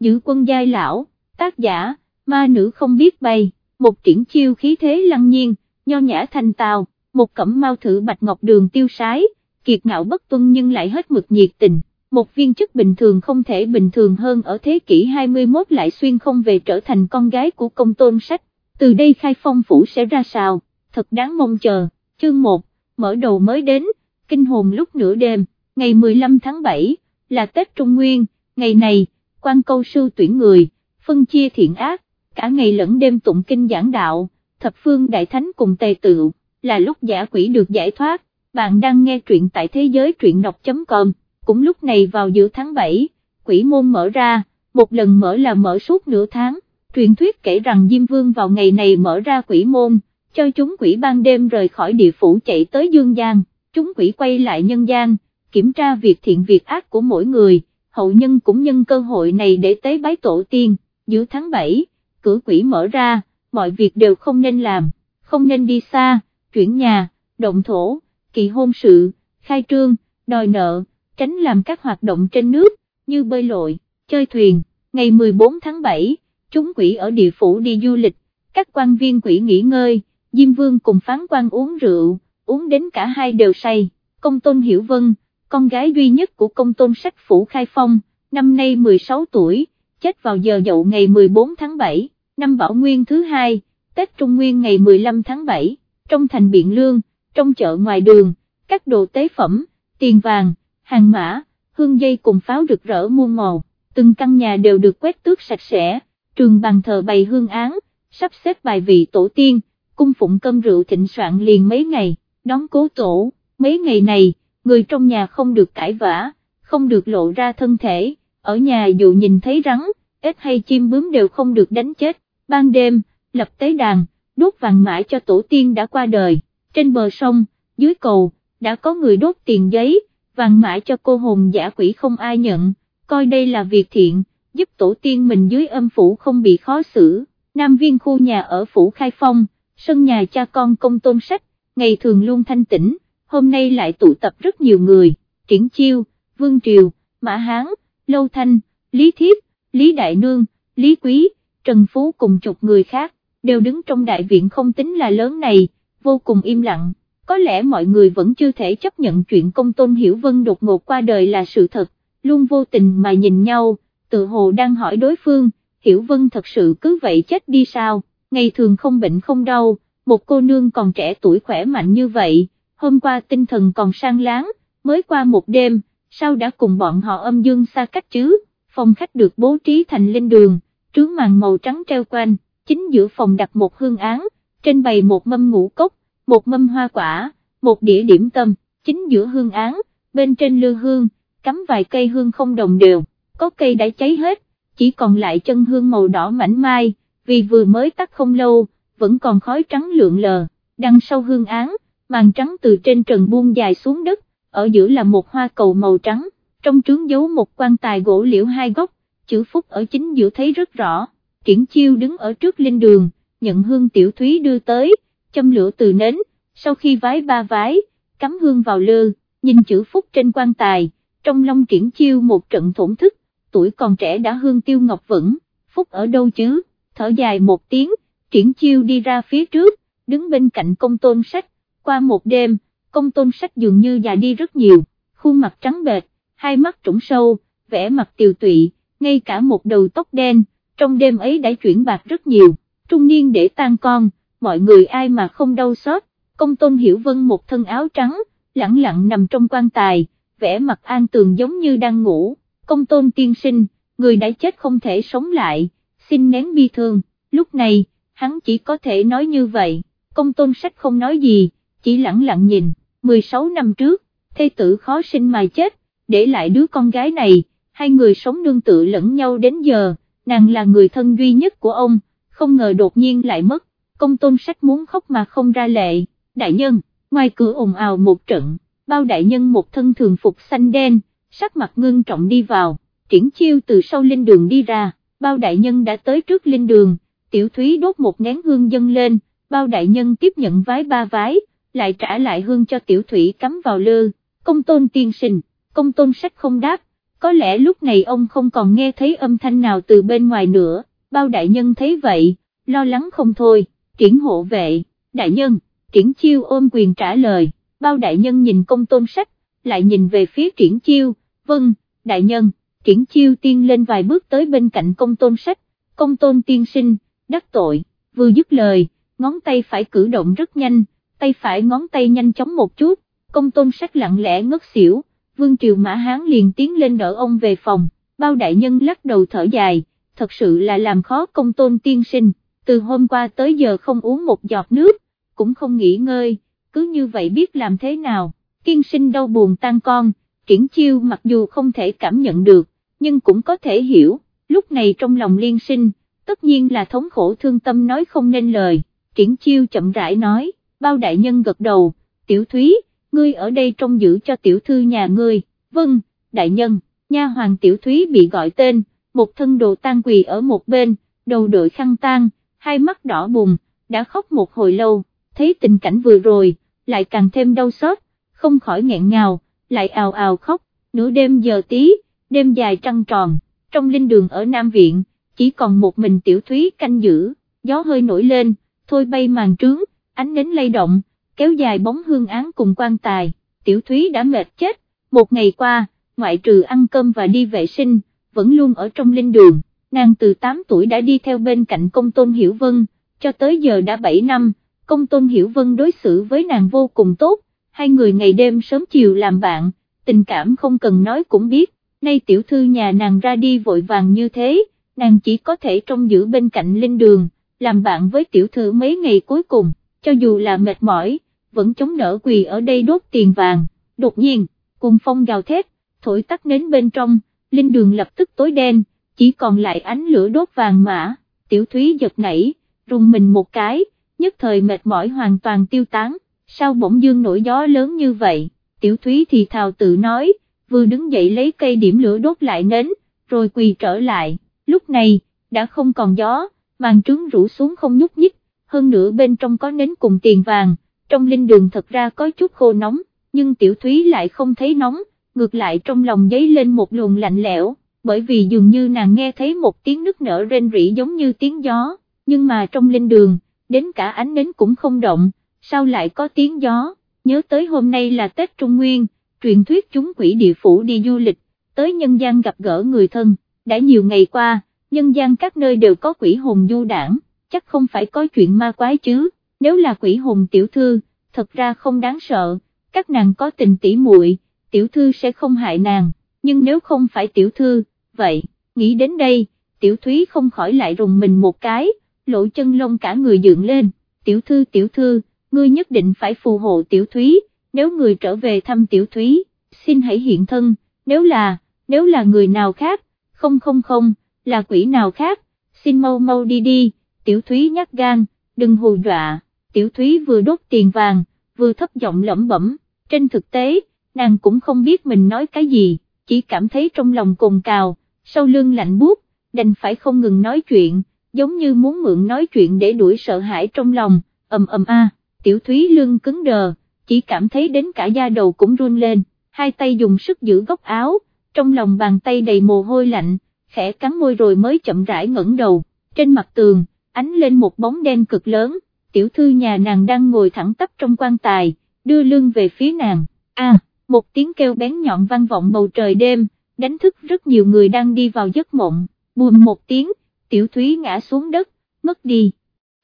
giữ quân giai lão, tác giả, ma nữ không biết bay, một triển chiêu khí thế lăng nhiên, nho nhã thanh tào, một cẩm mau thử bạch ngọc đường tiêu sái, kiệt ngạo bất tuân nhưng lại hết mực nhiệt tình. Một viên chức bình thường không thể bình thường hơn ở thế kỷ 21 lại xuyên không về trở thành con gái của công tôn sách, từ đây khai phong phủ sẽ ra sao, thật đáng mong chờ, chương 1, mở đầu mới đến, kinh hồn lúc nửa đêm, ngày 15 tháng 7, là Tết Trung Nguyên, ngày này, quan câu sư tuyển người, phân chia thiện ác, cả ngày lẫn đêm tụng kinh giảng đạo, thập phương đại thánh cùng tề tự, là lúc giả quỷ được giải thoát, bạn đang nghe truyện tại thế giới truyện đọc.com, cũng lúc này vào giữa tháng 7, quỷ môn mở ra, một lần mở là mở suốt nửa tháng, truyền thuyết kể rằng Diêm Vương vào ngày này mở ra quỷ môn, cho chúng quỷ ban đêm rời khỏi địa phủ chạy tới Dương Giang, chúng quỷ quay lại nhân gian, kiểm tra việc thiện việc ác của mỗi người, hậu nhân cũng nhân cơ hội này để tế bái tổ tiên, giữa tháng 7, cửa quỷ mở ra, mọi việc đều không nên làm, không nên đi xa, chuyển nhà, động thổ, kỳ hôn sự, khai trương, đòi nợ, tránh làm các hoạt động trên nước, như bơi lội, chơi thuyền, ngày 14 tháng 7, chúng quỷ ở địa phủ đi du lịch, các quan viên quỷ nghỉ ngơi, Diêm Vương cùng phán quan uống rượu, uống đến cả hai đều say, công tôn Hiểu Vân, con gái duy nhất của công tôn sách phủ khai phong, năm nay 16 tuổi, chết vào giờ dậu ngày 14 tháng 7, năm Bảo Nguyên thứ hai, Tết Trung Nguyên ngày 15 tháng 7, trong thành Biện Lương, trong chợ ngoài đường, các đồ tế phẩm, tiền vàng, hàng mã, hương dây cùng pháo rực rỡ muôn màu, từng căn nhà đều được quét tước sạch sẽ, trường bàn thờ bày hương án, sắp xếp bài vị tổ tiên, cung phụng cơm rượu thịnh soạn liền mấy ngày, đón cố tổ, mấy ngày này, người trong nhà không được cãi vã, không được lộ ra thân thể, ở nhà dù nhìn thấy rắn, ếch hay chim bướm đều không được đánh chết, ban đêm, lập tế đàn, đốt vàng mãi cho tổ tiên đã qua đời, trên bờ sông, dưới cầu, đã có người đốt tiền giấy, vàng mãi cho cô hồn giả quỷ không ai nhận, coi đây là việc thiện, giúp tổ tiên mình dưới âm phủ không bị khó xử, nam viên khu nhà ở phủ khai phong, sân nhà cha con công tôn sách, ngày thường luôn thanh tĩnh, hôm nay lại tụ tập rất nhiều người, triển chiêu, vương triều, mã hán, lâu thanh, lý thiếp, lý đại nương, lý quý, trần phú cùng chục người khác, đều đứng trong đại viện không tính là lớn này, vô cùng im lặng, có lẽ mọi người vẫn chưa thể chấp nhận chuyện công tôn hiểu vân đột ngột qua đời là sự thật, luôn vô tình mà nhìn nhau, tự hồ đang hỏi đối phương, hiểu vân thật sự cứ vậy chết đi sao, ngày thường không bệnh không đau, một cô nương còn trẻ tuổi khỏe mạnh như vậy, hôm qua tinh thần còn sang láng, mới qua một đêm, sao đã cùng bọn họ âm dương xa cách chứ, phòng khách được bố trí thành linh đường, trướng màn màu trắng treo quanh, chính giữa phòng đặt một hương án, trên bày một mâm ngũ cốc, một mâm hoa quả, một đĩa điểm tâm, chính giữa hương án, bên trên lư hương, cắm vài cây hương không đồng đều, có cây đã cháy hết, chỉ còn lại chân hương màu đỏ mảnh mai, vì vừa mới tắt không lâu, vẫn còn khói trắng lượn lờ, đằng sau hương án, màn trắng từ trên trần buông dài xuống đất, ở giữa là một hoa cầu màu trắng, trong trướng giấu một quan tài gỗ liễu hai góc, chữ phúc ở chính giữa thấy rất rõ, triển chiêu đứng ở trước linh đường, nhận hương tiểu thúy đưa tới, châm lửa từ nến, sau khi vái ba vái, cắm hương vào lư, nhìn chữ phúc trên quan tài, trong lòng triển chiêu một trận thổn thức, tuổi còn trẻ đã hương tiêu ngọc vững, phúc ở đâu chứ, thở dài một tiếng, triển chiêu đi ra phía trước, đứng bên cạnh công tôn sách, qua một đêm, công tôn sách dường như già đi rất nhiều, khuôn mặt trắng bệch, hai mắt trũng sâu, vẻ mặt tiều tụy, ngay cả một đầu tóc đen, trong đêm ấy đã chuyển bạc rất nhiều, trung niên để tan con, mọi người ai mà không đau xót, công tôn hiểu vân một thân áo trắng, lặng lặng nằm trong quan tài, vẻ mặt an tường giống như đang ngủ, công tôn tiên sinh, người đã chết không thể sống lại, xin nén bi thương, lúc này, hắn chỉ có thể nói như vậy, công tôn sách không nói gì, chỉ lặng lặng nhìn, 16 năm trước, thê tử khó sinh mà chết, để lại đứa con gái này, hai người sống nương tự lẫn nhau đến giờ, nàng là người thân duy nhất của ông, không ngờ đột nhiên lại mất, công tôn sách muốn khóc mà không ra lệ, đại nhân, ngoài cửa ồn ào một trận, bao đại nhân một thân thường phục xanh đen, sắc mặt ngưng trọng đi vào, triển chiêu từ sau linh đường đi ra, bao đại nhân đã tới trước linh đường, tiểu thúy đốt một nén hương dâng lên, bao đại nhân tiếp nhận vái ba vái, lại trả lại hương cho tiểu thủy cắm vào lư, công tôn tiên sinh, công tôn sách không đáp, có lẽ lúc này ông không còn nghe thấy âm thanh nào từ bên ngoài nữa, bao đại nhân thấy vậy, lo lắng không thôi, triển hộ vệ, đại nhân, triển chiêu ôm quyền trả lời, bao đại nhân nhìn công tôn sách, lại nhìn về phía triển chiêu, vâng, đại nhân, triển chiêu tiên lên vài bước tới bên cạnh công tôn sách, công tôn tiên sinh, đắc tội, vừa dứt lời, ngón tay phải cử động rất nhanh, tay phải ngón tay nhanh chóng một chút, công tôn sách lặng lẽ ngất xỉu, vương triều mã hán liền tiến lên đỡ ông về phòng, bao đại nhân lắc đầu thở dài, thật sự là làm khó công tôn tiên sinh, từ hôm qua tới giờ không uống một giọt nước, cũng không nghỉ ngơi, cứ như vậy biết làm thế nào, tiên sinh đau buồn tan con, triển chiêu mặc dù không thể cảm nhận được, nhưng cũng có thể hiểu, lúc này trong lòng liên sinh, tất nhiên là thống khổ thương tâm nói không nên lời, triển chiêu chậm rãi nói, bao đại nhân gật đầu, tiểu thúy, ngươi ở đây trông giữ cho tiểu thư nhà ngươi, vâng, đại nhân, nha hoàng tiểu thúy bị gọi tên, một thân đồ tan quỳ ở một bên, đầu đội khăn tan, hai mắt đỏ bùng, đã khóc một hồi lâu, thấy tình cảnh vừa rồi, lại càng thêm đau xót, không khỏi nghẹn ngào, lại ào ào khóc, nửa đêm giờ tí, đêm dài trăng tròn, trong linh đường ở Nam Viện, chỉ còn một mình tiểu thúy canh giữ, gió hơi nổi lên, thôi bay màn trướng, ánh nến lay động, kéo dài bóng hương án cùng quan tài, tiểu thúy đã mệt chết, một ngày qua, ngoại trừ ăn cơm và đi vệ sinh, vẫn luôn ở trong linh đường, nàng từ 8 tuổi đã đi theo bên cạnh công tôn Hiểu Vân, cho tới giờ đã 7 năm, công tôn Hiểu Vân đối xử với nàng vô cùng tốt, hai người ngày đêm sớm chiều làm bạn, tình cảm không cần nói cũng biết, nay tiểu thư nhà nàng ra đi vội vàng như thế, nàng chỉ có thể trông giữ bên cạnh linh đường, làm bạn với tiểu thư mấy ngày cuối cùng, cho dù là mệt mỏi, vẫn chống đỡ quỳ ở đây đốt tiền vàng, đột nhiên, cùng phong gào thét, thổi tắt nến bên trong, linh đường lập tức tối đen, chỉ còn lại ánh lửa đốt vàng mã, tiểu thúy giật nảy, rùng mình một cái, nhất thời mệt mỏi hoàn toàn tiêu tán, sao bỗng dương nổi gió lớn như vậy, tiểu thúy thì thào tự nói, vừa đứng dậy lấy cây điểm lửa đốt lại nến, rồi quỳ trở lại, lúc này, đã không còn gió, màn trướng rủ xuống không nhúc nhích, hơn nữa bên trong có nến cùng tiền vàng, trong linh đường thật ra có chút khô nóng, nhưng tiểu thúy lại không thấy nóng, ngược lại trong lòng dấy lên một luồng lạnh lẽo, bởi vì dường như nàng nghe thấy một tiếng nức nở rên rỉ giống như tiếng gió, nhưng mà trong linh đường, đến cả ánh nến cũng không động, sao lại có tiếng gió, nhớ tới hôm nay là Tết Trung Nguyên, truyền thuyết chúng quỷ địa phủ đi du lịch, tới nhân gian gặp gỡ người thân, đã nhiều ngày qua, nhân gian các nơi đều có quỷ hồn du đảng, chắc không phải có chuyện ma quái chứ, nếu là quỷ hồn tiểu thư, thật ra không đáng sợ, các nàng có tình tỉ muội, tiểu thư sẽ không hại nàng, nhưng nếu không phải tiểu thư, vậy, nghĩ đến đây, tiểu thúy không khỏi lại rùng mình một cái, lộ chân lông cả người dựng lên, tiểu thư tiểu thư, ngươi nhất định phải phù hộ tiểu thúy, nếu người trở về thăm tiểu thúy, xin hãy hiện thân, nếu là, nếu là người nào khác, không không không, là quỷ nào khác, xin mau mau đi đi, tiểu thúy nhắc gan, đừng hù dọa, tiểu thúy vừa đốt tiền vàng, vừa thấp giọng lẩm bẩm, trên thực tế, nàng cũng không biết mình nói cái gì, chỉ cảm thấy trong lòng cồn cào, sau lưng lạnh buốt, đành phải không ngừng nói chuyện, giống như muốn mượn nói chuyện để đuổi sợ hãi trong lòng, ầm ầm a, tiểu thúy lưng cứng đờ, chỉ cảm thấy đến cả da đầu cũng run lên, hai tay dùng sức giữ góc áo, trong lòng bàn tay đầy mồ hôi lạnh, khẽ cắn môi rồi mới chậm rãi ngẩng đầu, trên mặt tường, ánh lên một bóng đen cực lớn, tiểu thư nhà nàng đang ngồi thẳng tắp trong quan tài, đưa lưng về phía nàng, a, một tiếng kêu bén nhọn vang vọng bầu trời đêm, đánh thức rất nhiều người đang đi vào giấc mộng, buồn một tiếng, tiểu thúy ngã xuống đất, ngất đi.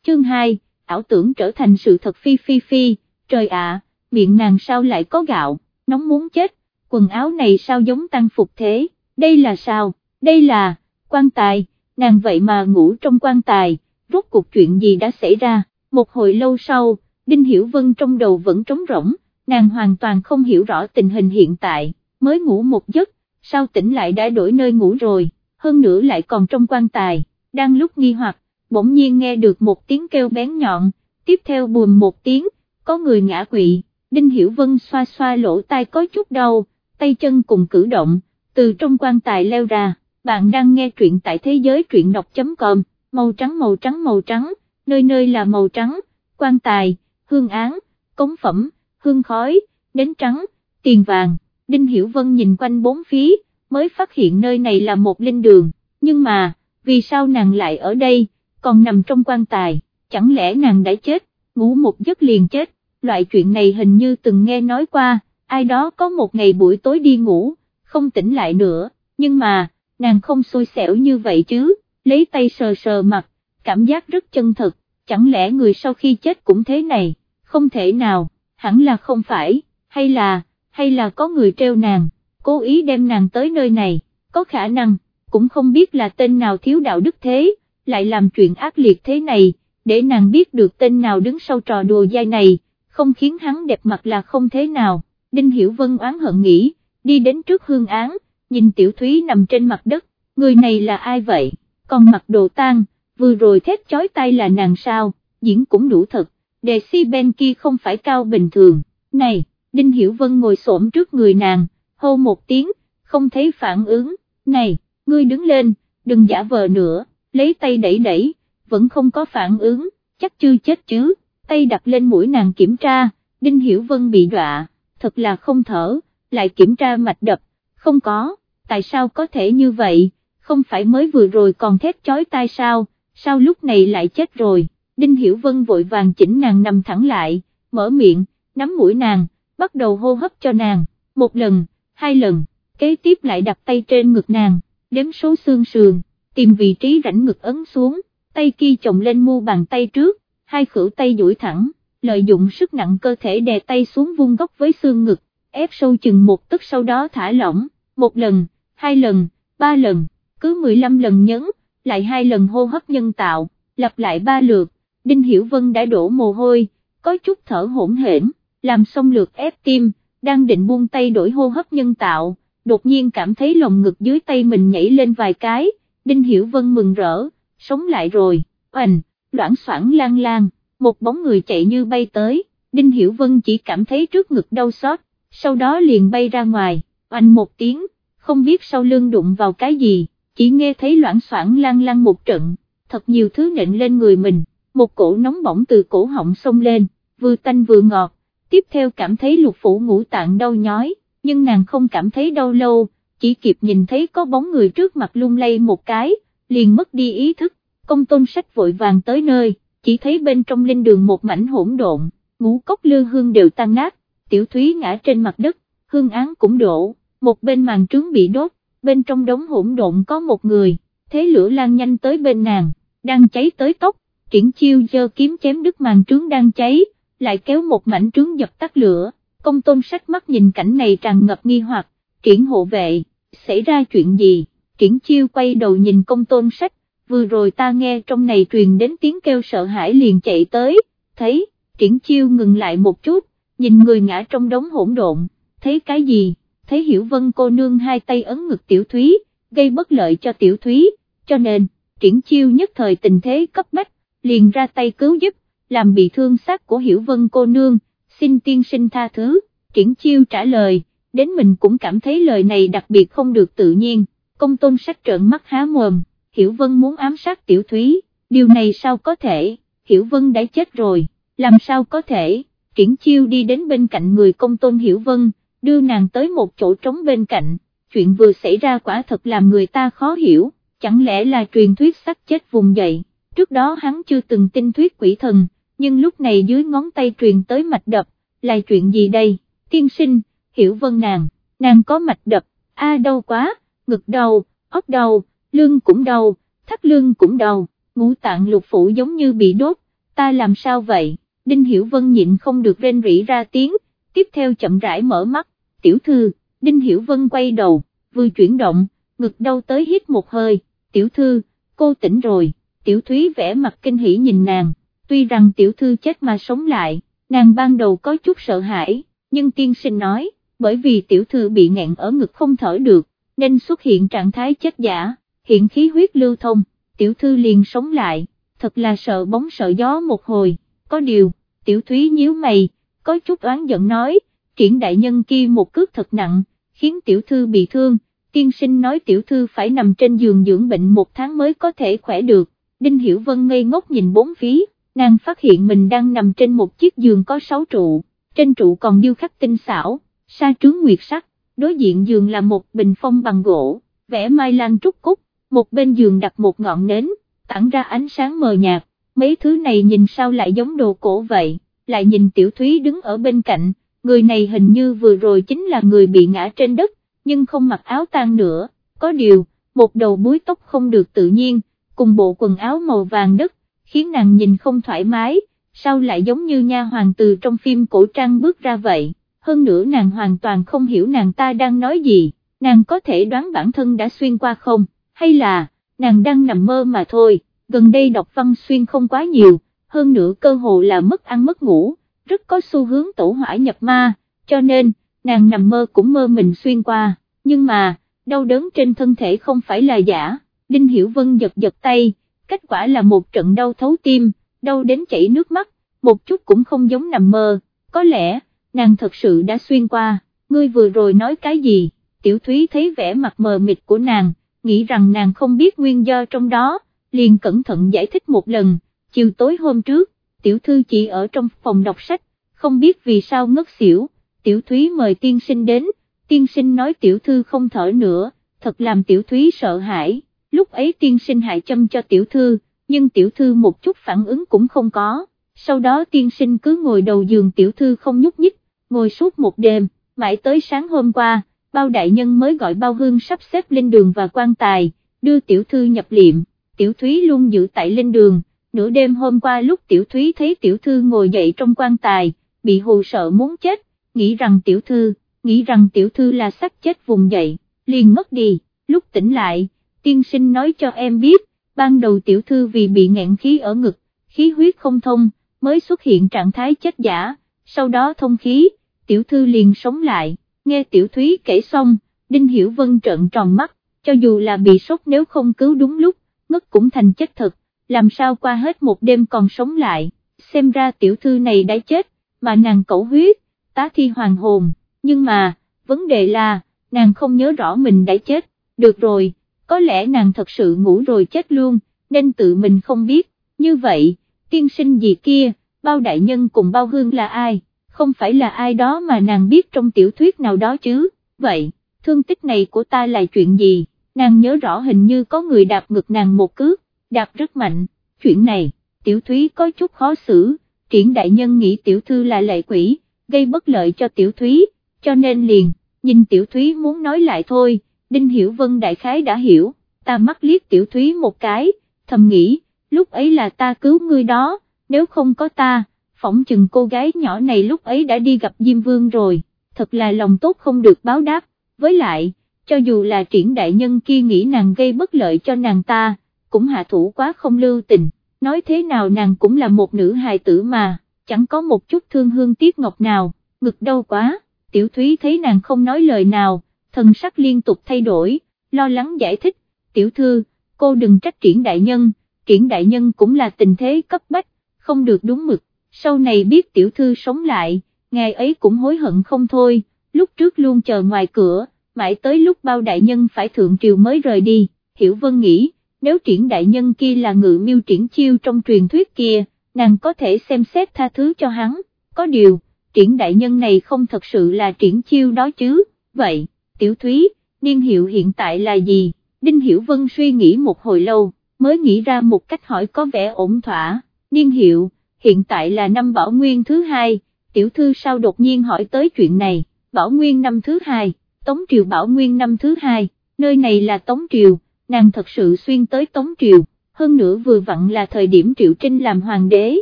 Chương 2, ảo tưởng trở thành sự thật phi phi phi, trời ạ, miệng nàng sao lại có gạo, nóng muốn chết, quần áo này sao giống tăng phục thế, đây là sao, đây là, quan tài, nàng vậy mà ngủ trong quan tài, rốt cuộc chuyện gì đã xảy ra, một hồi lâu sau, Đinh Hiểu Vân trong đầu vẫn trống rỗng, nàng hoàn toàn không hiểu rõ tình hình hiện tại, mới ngủ một giấc, sao tỉnh lại đã đổi nơi ngủ rồi, hơn nữa lại còn trong quan tài, đang lúc nghi hoặc, bỗng nhiên nghe được một tiếng kêu bén nhọn, tiếp theo buồn một tiếng, có người ngã quỵ, Đinh Hiểu Vân xoa xoa lỗ tai có chút đau, tay chân cùng cử động, từ trong quan tài leo ra, bạn đang nghe truyện tại thế giới truyện đọc.com, màu trắng màu trắng màu trắng, nơi nơi là màu trắng, quan tài, hương án, cống phẩm, hương khói, nến trắng, tiền vàng, Đinh Hiểu Vân nhìn quanh bốn phía, mới phát hiện nơi này là một linh đường, nhưng mà, vì sao nàng lại ở đây, còn nằm trong quan tài, chẳng lẽ nàng đã chết, ngủ một giấc liền chết, loại chuyện này hình như từng nghe nói qua, ai đó có một ngày buổi tối đi ngủ, không tỉnh lại nữa, nhưng mà, nàng không xui xẻo như vậy chứ, lấy tay sờ sờ mặt, cảm giác rất chân thực, chẳng lẽ người sau khi chết cũng thế này, không thể nào, hẳn là không phải, hay là, hay là có người treo nàng, cố ý đem nàng tới nơi này, có khả năng, cũng không biết là tên nào thiếu đạo đức thế, lại làm chuyện ác liệt thế này, để nàng biết được tên nào đứng sau trò đùa dai này, không khiến hắn đẹp mặt là không thế nào, Đinh Hiểu Vân oán hận nghĩ, đi đến trước hương án, nhìn Tiểu Thúy nằm trên mặt đất, người này là ai vậy, con mặt đồ tan, vừa rồi thét chói tay là nàng sao, diễn cũng đủ thật, đề si bên kia không phải cao bình thường, này, Đinh Hiểu Vân ngồi xổm trước người nàng, hô một tiếng, không thấy phản ứng, này, ngươi đứng lên, đừng giả vờ nữa, lấy tay đẩy đẩy, vẫn không có phản ứng, chắc chưa chết chứ, tay đặt lên mũi nàng kiểm tra, Đinh Hiểu Vân bị đọa, thật là không thở, lại kiểm tra mạch đập, không có, tại sao có thể như vậy, không phải mới vừa rồi còn thét chói tai sao, sao lúc này lại chết rồi, Đinh Hiểu Vân vội vàng chỉnh nàng nằm thẳng lại, mở miệng, nắm mũi nàng, bắt đầu hô hấp cho nàng, một lần, hai lần, kế tiếp lại đặt tay trên ngực nàng, đếm số xương sườn, tìm vị trí rãnh ngực ấn xuống, tay kia chồng lên mu bàn tay trước, hai khử tay duỗi thẳng, lợi dụng sức nặng cơ thể đè tay xuống vuông góc với xương ngực, ép sâu chừng một tức sau đó thả lỏng, một lần, hai lần, ba lần, cứ 15 lần nhấn, lại hai lần hô hấp nhân tạo, lặp lại ba lượt, Đinh Hiểu Vân đã đổ mồ hôi, có chút thở hỗn hển, làm xong lượt ép tim, đang định buông tay đổi hô hấp nhân tạo, đột nhiên cảm thấy lồng ngực dưới tay mình nhảy lên vài cái, Đinh Hiểu Vân mừng rỡ, sống lại rồi, oành, loãng soảng lan lan, một bóng người chạy như bay tới, Đinh Hiểu Vân chỉ cảm thấy trước ngực đau xót, sau đó liền bay ra ngoài, oành một tiếng, không biết sau lưng đụng vào cái gì, chỉ nghe thấy loãng soảng lan lan một trận, thật nhiều thứ nện lên người mình, một cổ nóng bỏng từ cổ họng xông lên, vừa tanh vừa ngọt, tiếp theo cảm thấy lục phủ ngũ tạng đau nhói, nhưng nàng không cảm thấy đau lâu, chỉ kịp nhìn thấy có bóng người trước mặt lung lay một cái, liền mất đi ý thức, công tôn sách vội vàng tới nơi, chỉ thấy bên trong linh đường một mảnh hỗn độn, ngũ cốc lư hương đều tan nát, tiểu thúy ngã trên mặt đất, hương án cũng đổ, một bên màn trướng bị đốt, bên trong đống hỗn độn có một người, thế lửa lan nhanh tới bên nàng, đang cháy tới tóc, triển chiêu dơ kiếm chém đứt màn trướng đang cháy, lại kéo một mảnh trướng dập tắt lửa, công tôn sách mắt nhìn cảnh này tràn ngập nghi hoặc, triển hộ vệ, xảy ra chuyện gì, triển chiêu quay đầu nhìn công tôn sách, vừa rồi ta nghe trong này truyền đến tiếng kêu sợ hãi liền chạy tới, thấy, triển chiêu ngừng lại một chút, nhìn người ngã trong đống hỗn độn, thấy cái gì, thấy hiểu vân cô nương hai tay ấn ngực tiểu thúy, gây bất lợi cho tiểu thúy, cho nên, triển chiêu nhất thời tình thế cấp bách, liền ra tay cứu giúp, làm bị thương xác của hiểu vân cô nương, xin tiên sinh tha thứ, triển chiêu trả lời, đến mình cũng cảm thấy lời này đặc biệt không được tự nhiên, công tôn sách trợn mắt há mồm, hiểu vân muốn ám sát tiểu thúy, điều này sao có thể, hiểu vân đã chết rồi, làm sao có thể, triển chiêu đi đến bên cạnh người công tôn hiểu vân, đưa nàng tới một chỗ trống bên cạnh, chuyện vừa xảy ra quả thật làm người ta khó hiểu, chẳng lẽ là truyền thuyết sắc chết vùng dậy, trước đó hắn chưa từng tin thuyết quỷ thần, nhưng lúc này dưới ngón tay truyền tới mạch đập, là chuyện gì đây, tiên sinh, hiểu vân nàng, nàng có mạch đập, a đau quá, ngực đau, ốc đau, lưng cũng đau, thắt lưng cũng đau, ngũ tạng lục phủ giống như bị đốt, ta làm sao vậy, Đinh Hiểu Vân nhịn không được rên rỉ ra tiếng, tiếp theo chậm rãi mở mắt, tiểu thư, Đinh Hiểu Vân quay đầu, vừa chuyển động, ngực đau tới hít một hơi, tiểu thư, cô tỉnh rồi, tiểu thúy vẽ mặt kinh hỉ nhìn nàng, tuy rằng tiểu thư chết mà sống lại, nàng ban đầu có chút sợ hãi, nhưng tiên sinh nói, bởi vì tiểu thư bị nghẹn ở ngực không thở được, nên xuất hiện trạng thái chết giả, hiện khí huyết lưu thông, tiểu thư liền sống lại, thật là sợ bóng sợ gió một hồi, có điều, tiểu thúy nhíu mày, có chút oán giận nói, triển đại nhân kia một cước thật nặng, khiến tiểu thư bị thương, tiên sinh nói tiểu thư phải nằm trên giường dưỡng bệnh một tháng mới có thể khỏe được, Đinh Hiểu Vân ngây ngốc nhìn bốn phía, nàng phát hiện mình đang nằm trên một chiếc giường có sáu trụ, trên trụ còn điêu khắc tinh xảo, sa trướng nguyệt sắc, đối diện giường là một bình phong bằng gỗ, vẽ mai lan trúc cúc, một bên giường đặt một ngọn nến, tản ra ánh sáng mờ nhạt, mấy thứ này nhìn sao lại giống đồ cổ vậy, lại nhìn tiểu thúy đứng ở bên cạnh, người này hình như vừa rồi chính là người bị ngã trên đất, nhưng không mặc áo tan nữa, có điều, một đầu búi tóc không được tự nhiên, cùng bộ quần áo màu vàng đất, khiến nàng nhìn không thoải mái, sao lại giống như nha hoàng từ trong phim cổ trang bước ra vậy, hơn nữa nàng hoàn toàn không hiểu nàng ta đang nói gì, nàng có thể đoán bản thân đã xuyên qua không, hay là, nàng đang nằm mơ mà thôi, gần đây đọc văn xuyên không quá nhiều, hơn nữa cơ hồ là mất ăn mất ngủ, rất có xu hướng tổ hỏa nhập ma, cho nên, nàng nằm mơ cũng mơ mình xuyên qua, nhưng mà, đau đớn trên thân thể không phải là giả, Đinh Hiểu Vân giật giật tay, kết quả là một trận đau thấu tim, đau đến chảy nước mắt, một chút cũng không giống nằm mơ, có lẽ, nàng thật sự đã xuyên qua, ngươi vừa rồi nói cái gì, tiểu thúy thấy vẻ mặt mờ mịt của nàng, nghĩ rằng nàng không biết nguyên do trong đó, liền cẩn thận giải thích một lần, chiều tối hôm trước, tiểu thư chỉ ở trong phòng đọc sách, không biết vì sao ngất xỉu, tiểu thúy mời tiên sinh đến, tiên sinh nói tiểu thư không thở nữa, thật làm tiểu thúy sợ hãi, lúc ấy tiên sinh hại châm cho tiểu thư, nhưng tiểu thư một chút phản ứng cũng không có, sau đó tiên sinh cứ ngồi đầu giường tiểu thư không nhúc nhích, ngồi suốt một đêm, mãi tới sáng hôm qua, bao đại nhân mới gọi bao hương sắp xếp lên đường và quan tài, đưa tiểu thư nhập liệm, tiểu thúy luôn giữ tại lên đường, nửa đêm hôm qua lúc tiểu thúy thấy tiểu thư ngồi dậy trong quan tài, bị hù sợ muốn chết, nghĩ rằng tiểu thư, nghĩ rằng tiểu thư là xác chết vùng dậy, liền mất đi, lúc tỉnh lại, tiên sinh nói cho em biết, ban đầu tiểu thư vì bị nghẹn khí ở ngực, khí huyết không thông, mới xuất hiện trạng thái chết giả, sau đó thông khí, tiểu thư liền sống lại, nghe tiểu thúy kể xong, Đinh Hiểu Vân trợn tròn mắt, cho dù là bị sốt nếu không cứu đúng lúc, ngất cũng thành chết thật, làm sao qua hết một đêm còn sống lại, xem ra tiểu thư này đã chết, mà nàng cẩu huyết, tá thi hoàng hồn, nhưng mà, vấn đề là, nàng không nhớ rõ mình đã chết, được rồi, có lẽ nàng thật sự ngủ rồi chết luôn, nên tự mình không biết, như vậy, tiên sinh gì kia, bao đại nhân cùng bao hương là ai, không phải là ai đó mà nàng biết trong tiểu thuyết nào đó chứ, vậy, thương tích này của ta là chuyện gì, nàng nhớ rõ hình như có người đạp ngực nàng một cước, đạp rất mạnh, chuyện này, tiểu thúy có chút khó xử, triển đại nhân nghĩ tiểu thư là lệ quỷ, gây bất lợi cho tiểu thúy, cho nên liền, nhìn tiểu thúy muốn nói lại thôi, Đinh Hiểu Vân đại khái đã hiểu, ta mắt liếc tiểu thúy một cái, thầm nghĩ, lúc ấy là ta cứu ngươi đó, nếu không có ta, phỏng chừng cô gái nhỏ này lúc ấy đã đi gặp Diêm Vương rồi, thật là lòng tốt không được báo đáp, với lại, cho dù là triển đại nhân kia nghĩ nàng gây bất lợi cho nàng ta, cũng hạ thủ quá không lưu tình, nói thế nào nàng cũng là một nữ hài tử mà, chẳng có một chút thương hương tiếc ngọc nào, ngực đau quá, tiểu thúy thấy nàng không nói lời nào, thần sắc liên tục thay đổi, lo lắng giải thích, tiểu thư, cô đừng trách triển đại nhân, triển đại nhân cũng là tình thế cấp bách, không được đúng mực, sau này biết tiểu thư sống lại, ngày ấy cũng hối hận không thôi, lúc trước luôn chờ ngoài cửa, mãi tới lúc bao đại nhân phải thượng triều mới rời đi, hiểu vân nghĩ, nếu triển đại nhân kia là ngự miêu triển chiêu trong truyền thuyết kia, nàng có thể xem xét tha thứ cho hắn, có điều, triển đại nhân này không thật sự là triển chiêu đó chứ, vậy, tiểu thúy, niên hiệu hiện tại là gì, Đinh Hiểu Vân suy nghĩ một hồi lâu, mới nghĩ ra một cách hỏi có vẻ ổn thỏa, niên hiệu, hiện tại là năm Bảo Nguyên thứ hai, tiểu thư sao đột nhiên hỏi tới chuyện này, Bảo Nguyên năm thứ hai, Tống Triều Bảo Nguyên năm thứ hai, nơi này là Tống Triều, nàng thật sự xuyên tới Tống Triều, hơn nữa vừa vặn là thời điểm Triệu Trinh làm hoàng đế,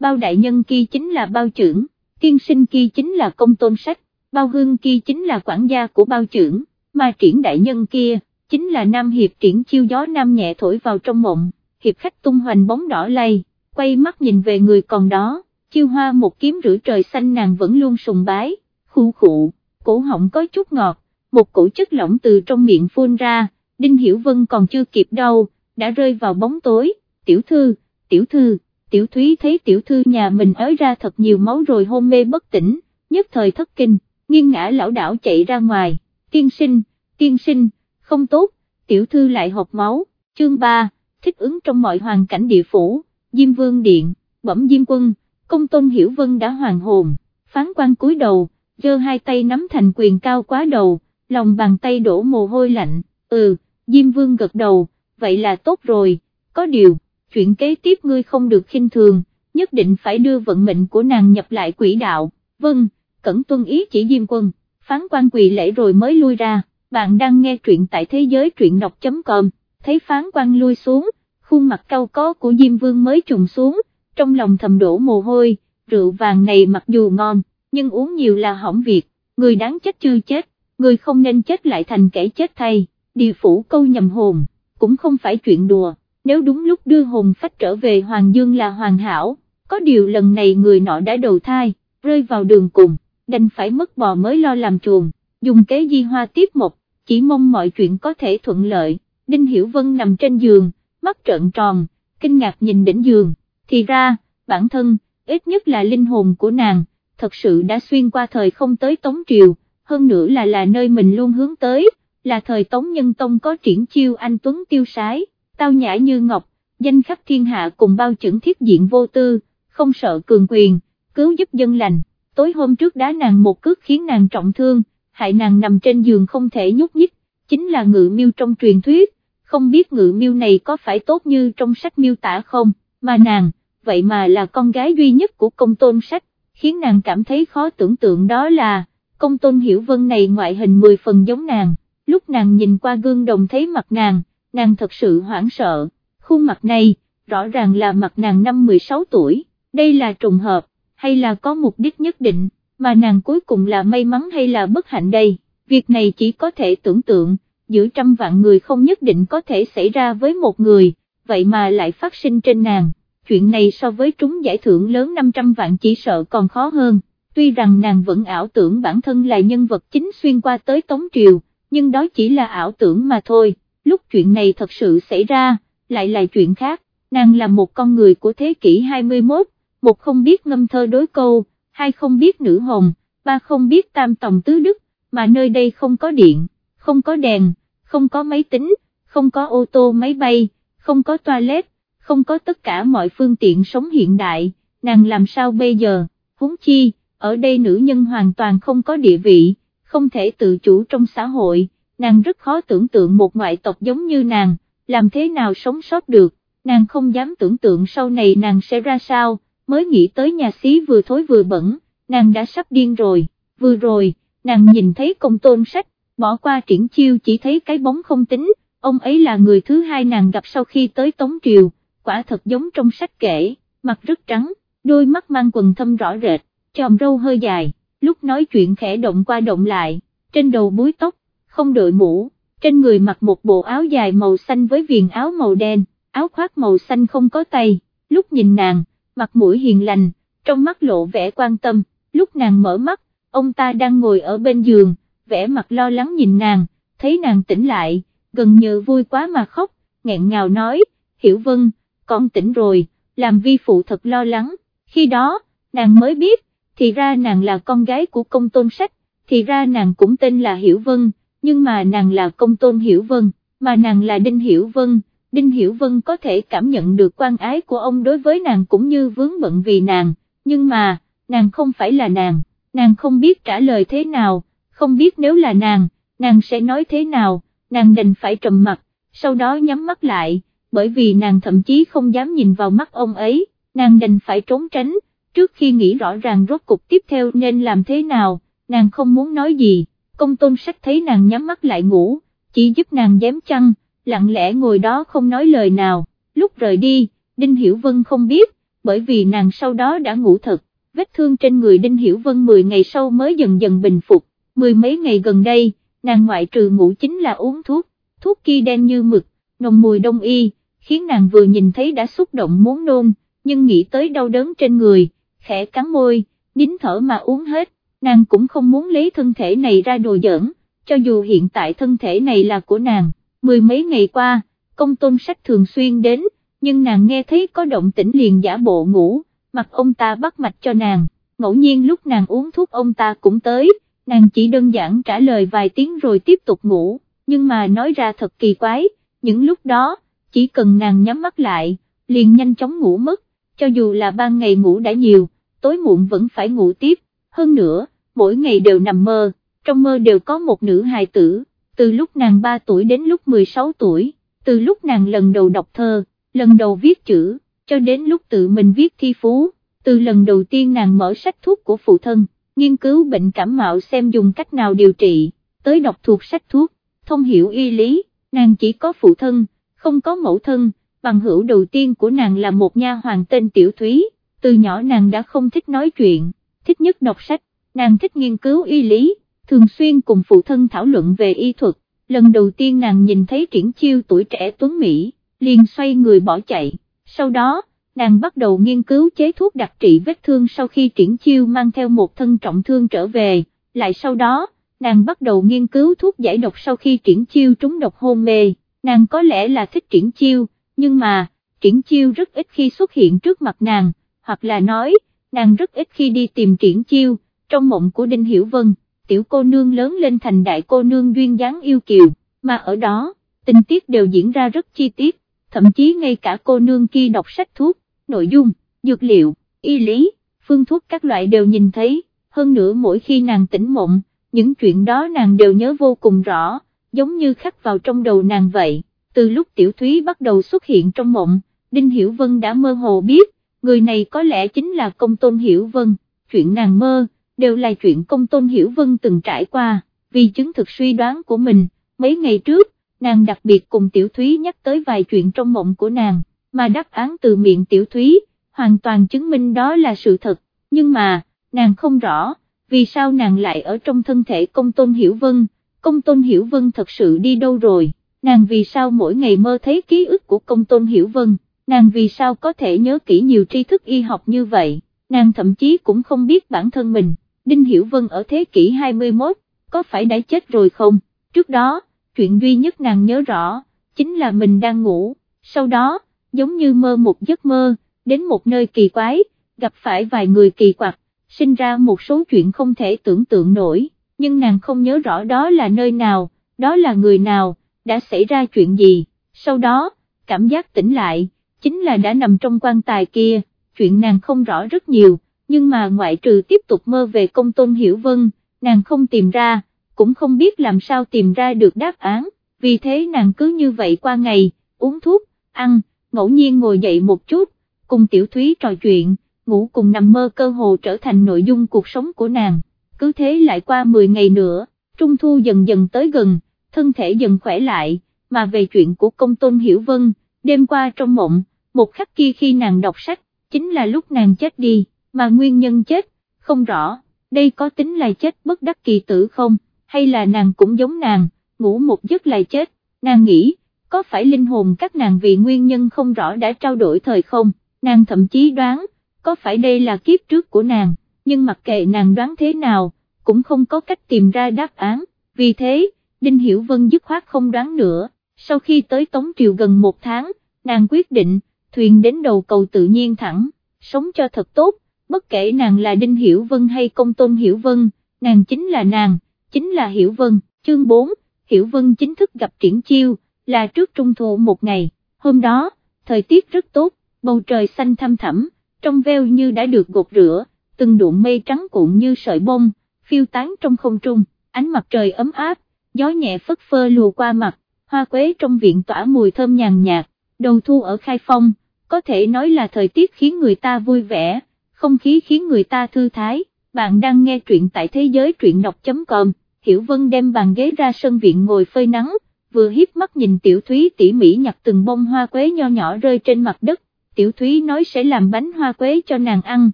bao đại nhân kia chính là bao trưởng, tiên sinh kia chính là công tôn sách, bao hương kia chính là quản gia của bao trưởng, mà triển đại nhân kia, chính là Nam Hiệp triển chiêu gió Nam nhẹ thổi vào trong mộng, hiệp khách tung hoành bóng đỏ lay, quay mắt nhìn về người còn đó, chiêu hoa một kiếm rửa trời xanh nàng vẫn luôn sùng bái, khu khụ, cổ họng có chút ngọt, một cổ chất lỏng từ trong miệng phun ra, Đinh Hiểu Vân còn chưa kịp đâu, đã rơi vào bóng tối, tiểu thư, tiểu thư, tiểu thúy thấy tiểu thư nhà mình ới ra thật nhiều máu rồi hôn mê bất tỉnh, nhất thời thất kinh, nghiêng ngã lão đảo chạy ra ngoài, tiên sinh, tiên sinh, không tốt, tiểu thư lại hộp máu, chương 3, thích ứng trong mọi hoàn cảnh địa phủ, Diêm Vương Điện, bẩm Diêm Quân, công tôn hiểu vân đã hoàn hồn, phán quan cúi đầu, giơ hai tay nắm thành quyền cao quá đầu, lòng bàn tay đổ mồ hôi lạnh, ừ, Diêm Vương gật đầu, vậy là tốt rồi, có điều, chuyện kế tiếp ngươi không được khinh thường, nhất định phải đưa vận mệnh của nàng nhập lại quỹ đạo, vâng, cẩn tuân ý chỉ Diêm Quân, phán quan quỳ lễ rồi mới lui ra, bạn đang nghe truyện tại thế giới truyện đọc.com, thấy phán quan lui xuống, khuôn mặt cao có của Diêm Vương mới trùng xuống, trong lòng thầm đổ mồ hôi, rượu vàng này mặc dù ngon, nhưng uống nhiều là hỏng việc, người đáng chết chưa chết, người không nên chết lại thành kẻ chết thay, địa phủ câu nhầm hồn, cũng không phải chuyện đùa, nếu đúng lúc đưa hồn phách trở về Hoàng Dương là hoàn hảo, có điều lần này người nọ đã đầu thai, rơi vào đường cùng, đành phải mất bò mới lo làm chuồng, dùng kế di hoa tiếp một, chỉ mong mọi chuyện có thể thuận lợi, Đinh Hiểu Vân nằm trên giường, mắt trợn tròn, kinh ngạc nhìn đỉnh giường, thì ra, bản thân, ít nhất là linh hồn của nàng, thật sự đã xuyên qua thời không tới Tống Triều, hơn nữa là là nơi mình luôn hướng tới, là thời Tống Nhân Tông có triển chiêu anh Tuấn tiêu sái, tao nhã như ngọc, danh khắp thiên hạ cùng bao chẩn thiết diện vô tư, không sợ cường quyền, cứu giúp dân lành, tối hôm trước đá nàng một cước khiến nàng trọng thương, hại nàng nằm trên giường không thể nhúc nhích, chính là ngự miêu trong truyền thuyết, không biết ngự miêu này có phải tốt như trong sách miêu tả không, mà nàng, vậy mà là con gái duy nhất của công tôn sách, khiến nàng cảm thấy khó tưởng tượng đó là, công tôn hiểu vân này ngoại hình 10 phần giống nàng, lúc nàng nhìn qua gương đồng thấy mặt nàng, nàng thật sự hoảng sợ, khuôn mặt này, rõ ràng là mặt nàng năm 16 tuổi, đây là trùng hợp, hay là có mục đích nhất định, mà nàng cuối cùng là may mắn hay là bất hạnh đây, việc này chỉ có thể tưởng tượng, giữa trăm vạn người không nhất định có thể xảy ra với một người, vậy mà lại phát sinh trên nàng, chuyện này so với trúng giải thưởng lớn 500 vạn chỉ sợ còn khó hơn, tuy rằng nàng vẫn ảo tưởng bản thân là nhân vật chính xuyên qua tới Tống Triều, nhưng đó chỉ là ảo tưởng mà thôi, lúc chuyện này thật sự xảy ra, lại là chuyện khác, nàng là một con người của thế kỷ 21, một không biết ngâm thơ đối câu, hai không biết nữ hồng, ba không biết tam tòng tứ đức, mà nơi đây không có điện, không có đèn, không có máy tính, không có ô tô máy bay, không có toilet, không có tất cả mọi phương tiện sống hiện đại, nàng làm sao bây giờ, huống chi, ở đây nữ nhân hoàn toàn không có địa vị, không thể tự chủ trong xã hội, nàng rất khó tưởng tượng một ngoại tộc giống như nàng, làm thế nào sống sót được, nàng không dám tưởng tượng sau này nàng sẽ ra sao, mới nghĩ tới nhà xí vừa thối vừa bẩn, nàng đã sắp điên rồi, vừa rồi, nàng nhìn thấy công tôn sách, bỏ qua triển chiêu chỉ thấy cái bóng không tính, ông ấy là người thứ hai nàng gặp sau khi tới Tống Triều, quả thật giống trong sách kể, mặt rất trắng, đôi mắt mang quần thâm rõ rệt, chòm râu hơi dài, lúc nói chuyện khẽ động qua động lại, trên đầu búi tóc, không đội mũ, trên người mặc một bộ áo dài màu xanh với viền áo màu đen, áo khoác màu xanh không có tay, lúc nhìn nàng, mặt mũi hiền lành, trong mắt lộ vẻ quan tâm, lúc nàng mở mắt, ông ta đang ngồi ở bên giường, vẻ mặt lo lắng nhìn nàng, thấy nàng tỉnh lại, gần như vui quá mà khóc, nghẹn ngào nói, hiểu vân, con tỉnh rồi, làm vi phụ thật lo lắng, khi đó, nàng mới biết, thì ra nàng là con gái của công tôn sách, thì ra nàng cũng tên là Hiểu Vân, nhưng mà nàng là công tôn Hiểu Vân, mà nàng là Đinh Hiểu Vân, Đinh Hiểu Vân có thể cảm nhận được quan ái của ông đối với nàng cũng như vướng bận vì nàng, nhưng mà, nàng không phải là nàng, nàng không biết trả lời thế nào, không biết nếu là nàng, nàng sẽ nói thế nào, nàng đành phải trầm mặt, sau đó nhắm mắt lại, bởi vì nàng thậm chí không dám nhìn vào mắt ông ấy, nàng đành phải trốn tránh, trước khi nghĩ rõ ràng rốt cục tiếp theo nên làm thế nào, nàng không muốn nói gì, công tôn sách thấy nàng nhắm mắt lại ngủ, chỉ giúp nàng dám chăn, lặng lẽ ngồi đó không nói lời nào, lúc rời đi, Đinh Hiểu Vân không biết, bởi vì nàng sau đó đã ngủ thật, vết thương trên người Đinh Hiểu Vân 10 ngày sau mới dần dần bình phục, mười mấy ngày gần đây, nàng ngoại trừ ngủ chính là uống thuốc, thuốc kia đen như mực, nồng mùi đông y, khiến nàng vừa nhìn thấy đã xúc động muốn nôn, nhưng nghĩ tới đau đớn trên người, khẽ cắn môi, nín thở mà uống hết, nàng cũng không muốn lấy thân thể này ra đồ giỡn, cho dù hiện tại thân thể này là của nàng, mười mấy ngày qua, công tôn sách thường xuyên đến, nhưng nàng nghe thấy có động tĩnh liền giả bộ ngủ, mặt ông ta bắt mạch cho nàng, ngẫu nhiên lúc nàng uống thuốc ông ta cũng tới, nàng chỉ đơn giản trả lời vài tiếng rồi tiếp tục ngủ, nhưng mà nói ra thật kỳ quái, những lúc đó, chỉ cần nàng nhắm mắt lại, liền nhanh chóng ngủ mất, cho dù là ban ngày ngủ đã nhiều, tối muộn vẫn phải ngủ tiếp, hơn nữa, mỗi ngày đều nằm mơ, trong mơ đều có một nữ hài tử, từ lúc nàng 3 tuổi đến lúc 16 tuổi, từ lúc nàng lần đầu đọc thơ, lần đầu viết chữ, cho đến lúc tự mình viết thi phú, từ lần đầu tiên nàng mở sách thuốc của phụ thân, nghiên cứu bệnh cảm mạo xem dùng cách nào điều trị, tới đọc thuộc sách thuốc, thông hiểu y lý, nàng chỉ có phụ thân, không có mẫu thân, bằng hữu đầu tiên của nàng là một nha hoàng tên Tiểu Thúy, từ nhỏ nàng đã không thích nói chuyện, thích nhất đọc sách, nàng thích nghiên cứu y lý, thường xuyên cùng phụ thân thảo luận về y thuật, lần đầu tiên nàng nhìn thấy triển chiêu tuổi trẻ tuấn Mỹ, liền xoay người bỏ chạy, sau đó, nàng bắt đầu nghiên cứu chế thuốc đặc trị vết thương sau khi triển chiêu mang theo một thân trọng thương trở về, lại sau đó, nàng bắt đầu nghiên cứu thuốc giải độc sau khi triển chiêu trúng độc hôn mê, nàng có lẽ là thích triển chiêu, nhưng mà, triển chiêu rất ít khi xuất hiện trước mặt nàng, hoặc là nói, nàng rất ít khi đi tìm triển chiêu, trong mộng của Đinh Hiểu Vân, tiểu cô nương lớn lên thành đại cô nương duyên dáng yêu kiều, mà ở đó, tình tiết đều diễn ra rất chi tiết, thậm chí ngay cả cô nương kia đọc sách thuốc, nội dung, dược liệu, y lý, phương thuốc các loại đều nhìn thấy, hơn nữa mỗi khi nàng tỉnh mộng, những chuyện đó nàng đều nhớ vô cùng rõ, giống như khắc vào trong đầu nàng vậy, từ lúc tiểu thúy bắt đầu xuất hiện trong mộng, Đinh Hiểu Vân đã mơ hồ biết, người này có lẽ chính là công tôn Hiểu Vân, chuyện nàng mơ, đều là chuyện công tôn Hiểu Vân từng trải qua, vì chứng thực suy đoán của mình, mấy ngày trước, nàng đặc biệt cùng tiểu thúy nhắc tới vài chuyện trong mộng của nàng, mà đáp án từ miệng tiểu thúy, hoàn toàn chứng minh đó là sự thật, nhưng mà, nàng không rõ, vì sao nàng lại ở trong thân thể công tôn Hiểu Vân, công tôn Hiểu Vân thật sự đi đâu rồi, nàng vì sao mỗi ngày mơ thấy ký ức của công tôn Hiểu Vân, nàng vì sao có thể nhớ kỹ nhiều tri thức y học như vậy, nàng thậm chí cũng không biết bản thân mình, Đinh Hiểu Vân ở thế kỷ 21, có phải đã chết rồi không, trước đó, chuyện duy nhất nàng nhớ rõ, chính là mình đang ngủ, sau đó, giống như mơ một giấc mơ, đến một nơi kỳ quái, gặp phải vài người kỳ quặc, sinh ra một số chuyện không thể tưởng tượng nổi, nhưng nàng không nhớ rõ đó là nơi nào, đó là người nào, đã xảy ra chuyện gì, sau đó, cảm giác tỉnh lại, chính là đã nằm trong quan tài kia, chuyện nàng không rõ rất nhiều, nhưng mà ngoại trừ tiếp tục mơ về công tôn hiểu vân, nàng không tìm ra, cũng không biết làm sao tìm ra được đáp án, vì thế nàng cứ như vậy qua ngày, uống thuốc, ăn, ngẫu nhiên ngồi dậy một chút, cùng tiểu thúy trò chuyện, ngủ cùng nằm mơ cơ hồ trở thành nội dung cuộc sống của nàng, cứ thế lại qua 10 ngày nữa, trung thu dần dần tới gần, thân thể dần khỏe lại, mà về chuyện của công tôn hiểu vân, đêm qua trong mộng, một khắc kia khi nàng đọc sách, chính là lúc nàng chết đi, mà nguyên nhân chết, không rõ, đây có tính là chết bất đắc kỳ tử không, hay là nàng cũng giống nàng, ngủ một giấc lại chết, nàng nghĩ, có phải linh hồn các nàng vì nguyên nhân không rõ đã trao đổi thời không, nàng thậm chí đoán, có phải đây là kiếp trước của nàng, nhưng mặc kệ nàng đoán thế nào, cũng không có cách tìm ra đáp án, vì thế, Đinh Hiểu Vân dứt khoát không đoán nữa, sau khi tới Tống Triều gần một tháng, nàng quyết định, thuyền đến đầu cầu tự nhiên thẳng, sống cho thật tốt, bất kể nàng là Đinh Hiểu Vân hay Công Tôn Hiểu Vân, nàng chính là nàng, chính là Hiểu Vân, chương 4, Hiểu Vân chính thức gặp triển chiêu, là trước trung thu một ngày, hôm đó, thời tiết rất tốt, bầu trời xanh thăm thẳm, trong veo như đã được gột rửa, từng đụn mây trắng cuộn như sợi bông, phiêu tán trong không trung, ánh mặt trời ấm áp, gió nhẹ phất phơ lùa qua mặt, hoa quế trong viện tỏa mùi thơm nhàn nhạt, đầu thu ở khai phong, có thể nói là thời tiết khiến người ta vui vẻ, không khí khiến người ta thư thái, bạn đang nghe truyện tại thế giới truyện đọc.com, Hiểu Vân đem bàn ghế ra sân viện ngồi phơi nắng, vừa hiếp mắt nhìn Tiểu Thúy tỉ mỉ nhặt từng bông hoa quế nho nhỏ rơi trên mặt đất, Tiểu Thúy nói sẽ làm bánh hoa quế cho nàng ăn,